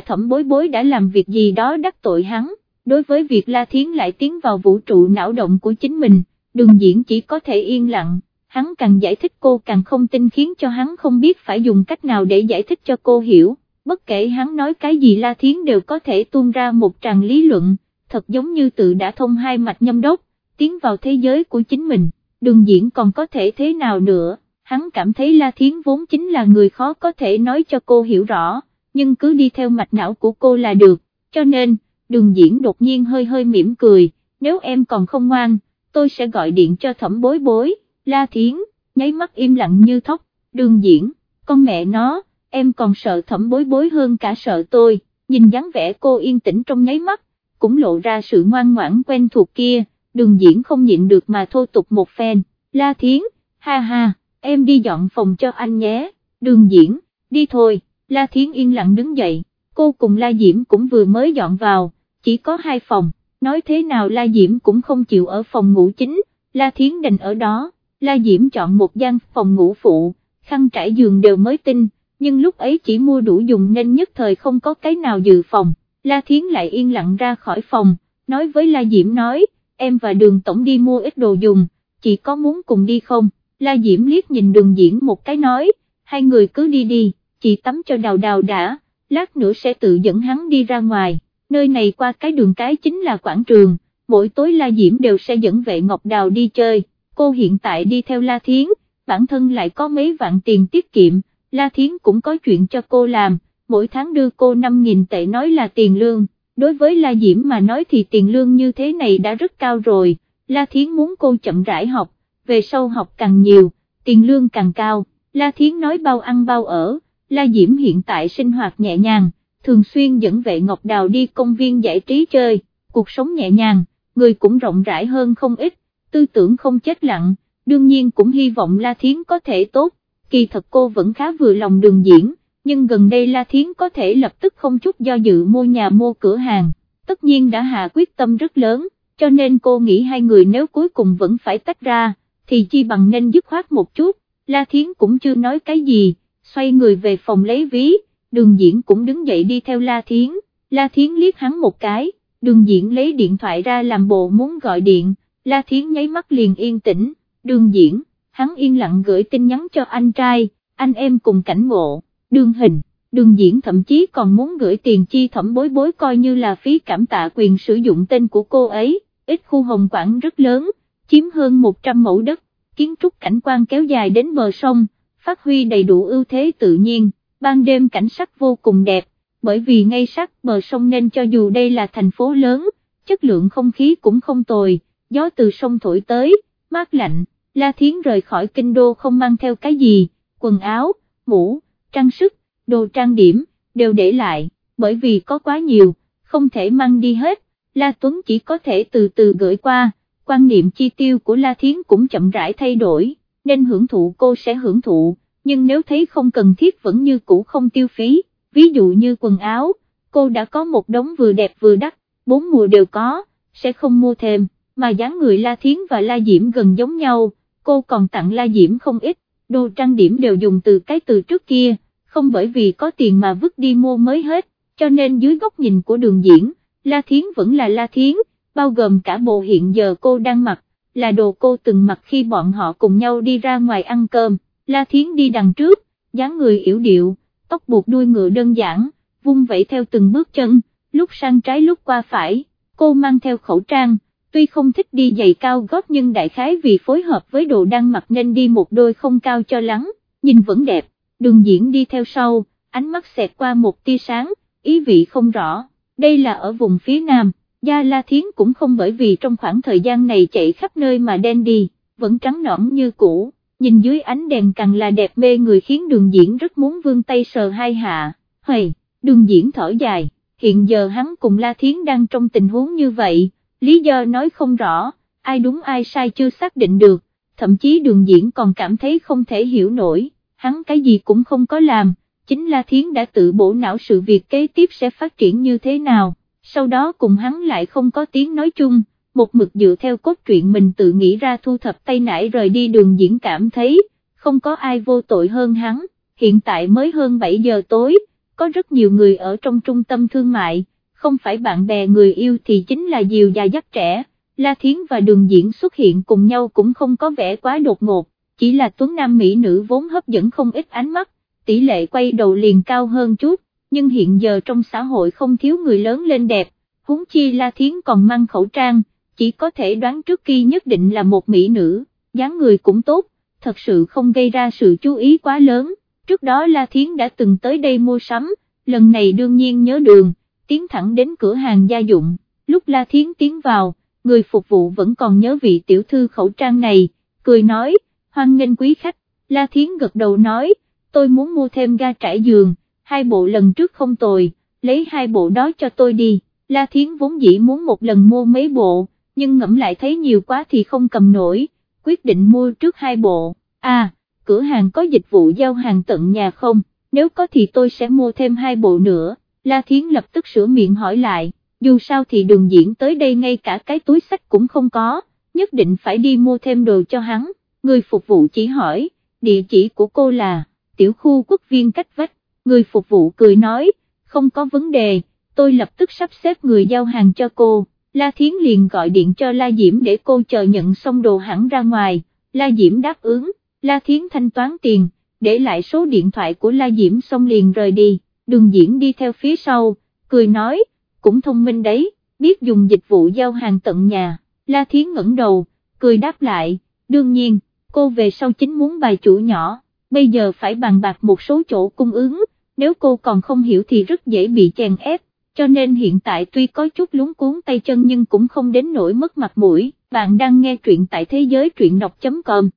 Speaker 1: thẩm bối bối đã làm việc gì đó đắc tội hắn, đối với việc La Thiến lại tiến vào vũ trụ não động của chính mình, đường diễn chỉ có thể yên lặng, hắn càng giải thích cô càng không tin khiến cho hắn không biết phải dùng cách nào để giải thích cho cô hiểu, bất kể hắn nói cái gì La Thiến đều có thể tuôn ra một tràng lý luận, thật giống như tự đã thông hai mạch nhâm đốc, tiến vào thế giới của chính mình. Đường diễn còn có thể thế nào nữa, hắn cảm thấy La Thiến vốn chính là người khó có thể nói cho cô hiểu rõ, nhưng cứ đi theo mạch não của cô là được, cho nên, đường diễn đột nhiên hơi hơi mỉm cười, nếu em còn không ngoan, tôi sẽ gọi điện cho thẩm bối bối, La Thiến, nháy mắt im lặng như thóc, đường diễn, con mẹ nó, em còn sợ thẩm bối bối hơn cả sợ tôi, nhìn dáng vẻ cô yên tĩnh trong nháy mắt, cũng lộ ra sự ngoan ngoãn quen thuộc kia đường diễn không nhịn được mà thô tục một phen, La Thiến, ha ha, em đi dọn phòng cho anh nhé, đường diễn, đi thôi, La Thiến yên lặng đứng dậy, cô cùng La Diễm cũng vừa mới dọn vào, chỉ có hai phòng, nói thế nào La Diễm cũng không chịu ở phòng ngủ chính, La Thiến đành ở đó, La Diễm chọn một gian phòng ngủ phụ, khăn trải giường đều mới tinh, nhưng lúc ấy chỉ mua đủ dùng nên nhất thời không có cái nào dự phòng, La Thiến lại yên lặng ra khỏi phòng, nói với La Diễm nói, em và đường tổng đi mua ít đồ dùng, chị có muốn cùng đi không, La Diễm liếc nhìn đường diễn một cái nói, hai người cứ đi đi, chị tắm cho đào đào đã, lát nữa sẽ tự dẫn hắn đi ra ngoài, nơi này qua cái đường cái chính là quảng trường, mỗi tối La Diễm đều sẽ dẫn vệ Ngọc Đào đi chơi, cô hiện tại đi theo La Thiến, bản thân lại có mấy vạn tiền tiết kiệm, La Thiến cũng có chuyện cho cô làm, mỗi tháng đưa cô 5.000 tệ nói là tiền lương, đối với La Diễm mà nói thì tiền lương như thế này đã rất cao rồi, La Thiến muốn cô chậm rãi học, về sau học càng nhiều, tiền lương càng cao, La Thiến nói bao ăn bao ở, La Diễm hiện tại sinh hoạt nhẹ nhàng, thường xuyên dẫn vệ Ngọc Đào đi công viên giải trí chơi, cuộc sống nhẹ nhàng, người cũng rộng rãi hơn không ít, tư tưởng không chết lặng, đương nhiên cũng hy vọng La Thiến có thể tốt, kỳ thật cô vẫn khá vừa lòng đường diễn nhưng gần đây La Thiến có thể lập tức không chút do dự mua nhà mua cửa hàng, tất nhiên đã hạ quyết tâm rất lớn, cho nên cô nghĩ hai người nếu cuối cùng vẫn phải tách ra, thì chi bằng nên dứt khoát một chút, La Thiến cũng chưa nói cái gì, xoay người về phòng lấy ví, đường diễn cũng đứng dậy đi theo La Thiến, La Thiến liếc hắn một cái, đường diễn lấy điện thoại ra làm bộ muốn gọi điện, La Thiến nháy mắt liền yên tĩnh, đường diễn, hắn yên lặng gửi tin nhắn cho anh trai, anh em cùng cảnh ngộ, đường hình, đường diễn thậm chí còn muốn gửi tiền chi thẩm bối bối coi như là phí cảm tạ quyền sử dụng tên của cô ấy, ít khu hồng quảng rất lớn, chiếm hơn 100 mẫu đất, kiến trúc cảnh quan kéo dài đến bờ sông, phát huy đầy đủ ưu thế tự nhiên, ban đêm cảnh sắc vô cùng đẹp, bởi vì ngay sát bờ sông nên cho dù đây là thành phố lớn, chất lượng không khí cũng không tồi, gió từ sông thổi tới, mát lạnh, La Thiến rời khỏi kinh đô không mang theo cái gì, quần áo, mũ, trang sức, đồ trang điểm, đều để lại, bởi vì có quá nhiều, không thể mang đi hết, La Tuấn chỉ có thể từ từ gửi qua, quan niệm chi tiêu của La Thiến cũng chậm rãi thay đổi, nên hưởng thụ cô sẽ hưởng thụ, nhưng nếu thấy không cần thiết vẫn như cũ không tiêu phí, ví dụ như quần áo, cô đã có một đống vừa đẹp vừa đắt, bốn mùa đều có, sẽ không mua thêm, mà dáng người La Thiến và La Diễm gần giống nhau, cô còn tặng La Diễm không ít, đồ trang điểm đều dùng từ cái từ trước kia, không bởi vì có tiền mà vứt đi mua mới hết, cho nên dưới góc nhìn của đường diễn, La Thiến vẫn là La Thiến, bao gồm cả bộ hiện giờ cô đang mặc, là đồ cô từng mặc khi bọn họ cùng nhau đi ra ngoài ăn cơm, La Thiến đi đằng trước, dáng người yểu điệu, tóc buộc đuôi ngựa đơn giản, vung vẩy theo từng bước chân, lúc sang trái lúc qua phải, cô mang theo khẩu trang, tuy không thích đi giày cao gót nhưng đại khái vì phối hợp với đồ đang mặc nên đi một đôi không cao cho lắng, nhìn vẫn đẹp, đường diễn đi theo sau, ánh mắt xẹt qua một tia sáng, ý vị không rõ, đây là ở vùng phía nam, Gia La Thiến cũng không bởi vì trong khoảng thời gian này chạy khắp nơi mà đen đi, vẫn trắng nõn như cũ, nhìn dưới ánh đèn càng là đẹp mê người khiến đường diễn rất muốn vươn tay sờ hai hạ, hầy, đường diễn thở dài, hiện giờ hắn cùng La Thiến đang trong tình huống như vậy, lý do nói không rõ, ai đúng ai sai chưa xác định được, thậm chí đường diễn còn cảm thấy không thể hiểu nổi, hắn cái gì cũng không có làm, chính La Thiến đã tự bổ não sự việc kế tiếp sẽ phát triển như thế nào, sau đó cùng hắn lại không có tiếng nói chung, một mực dựa theo cốt truyện mình tự nghĩ ra thu thập tay nải rời đi đường diễn cảm thấy, không có ai vô tội hơn hắn, hiện tại mới hơn 7 giờ tối, có rất nhiều người ở trong trung tâm thương mại, không phải bạn bè người yêu thì chính là diều già dắt trẻ, La Thiến và đường diễn xuất hiện cùng nhau cũng không có vẻ quá đột ngột, chỉ là tuấn nam mỹ nữ vốn hấp dẫn không ít ánh mắt, tỷ lệ quay đầu liền cao hơn chút, nhưng hiện giờ trong xã hội không thiếu người lớn lên đẹp, huống chi La Thiến còn mang khẩu trang, chỉ có thể đoán trước khi nhất định là một mỹ nữ, dáng người cũng tốt, thật sự không gây ra sự chú ý quá lớn, trước đó La Thiến đã từng tới đây mua sắm, lần này đương nhiên nhớ đường, tiến thẳng đến cửa hàng gia dụng, lúc La Thiến tiến vào, người phục vụ vẫn còn nhớ vị tiểu thư khẩu trang này, cười nói, hoan nghênh quý khách, La Thiến gật đầu nói, tôi muốn mua thêm ga trải giường, hai bộ lần trước không tồi, lấy hai bộ đó cho tôi đi, La Thiến vốn dĩ muốn một lần mua mấy bộ, nhưng ngẫm lại thấy nhiều quá thì không cầm nổi, quyết định mua trước hai bộ, à, cửa hàng có dịch vụ giao hàng tận nhà không, nếu có thì tôi sẽ mua thêm hai bộ nữa, La Thiến lập tức sửa miệng hỏi lại, dù sao thì đường diễn tới đây ngay cả cái túi sách cũng không có, nhất định phải đi mua thêm đồ cho hắn, người phục vụ chỉ hỏi, địa chỉ của cô là, tiểu khu quốc viên cách vách, người phục vụ cười nói, không có vấn đề, tôi lập tức sắp xếp người giao hàng cho cô, La Thiến liền gọi điện cho La Diễm để cô chờ nhận xong đồ hẳn ra ngoài, La Diễm đáp ứng, La Thiến thanh toán tiền, để lại số điện thoại của La Diễm xong liền rời đi, đường diễn đi theo phía sau, cười nói, cũng thông minh đấy, biết dùng dịch vụ giao hàng tận nhà, La Thiến ngẩng đầu, cười đáp lại, đương nhiên, cô về sau chính muốn bài chủ nhỏ, bây giờ phải bàn bạc một số chỗ cung ứng, nếu cô còn không hiểu thì rất dễ bị chèn ép, cho nên hiện tại tuy có chút lúng cuốn tay chân nhưng cũng không đến nỗi mất mặt mũi, bạn đang nghe truyện tại thế giới truyện đọc.com.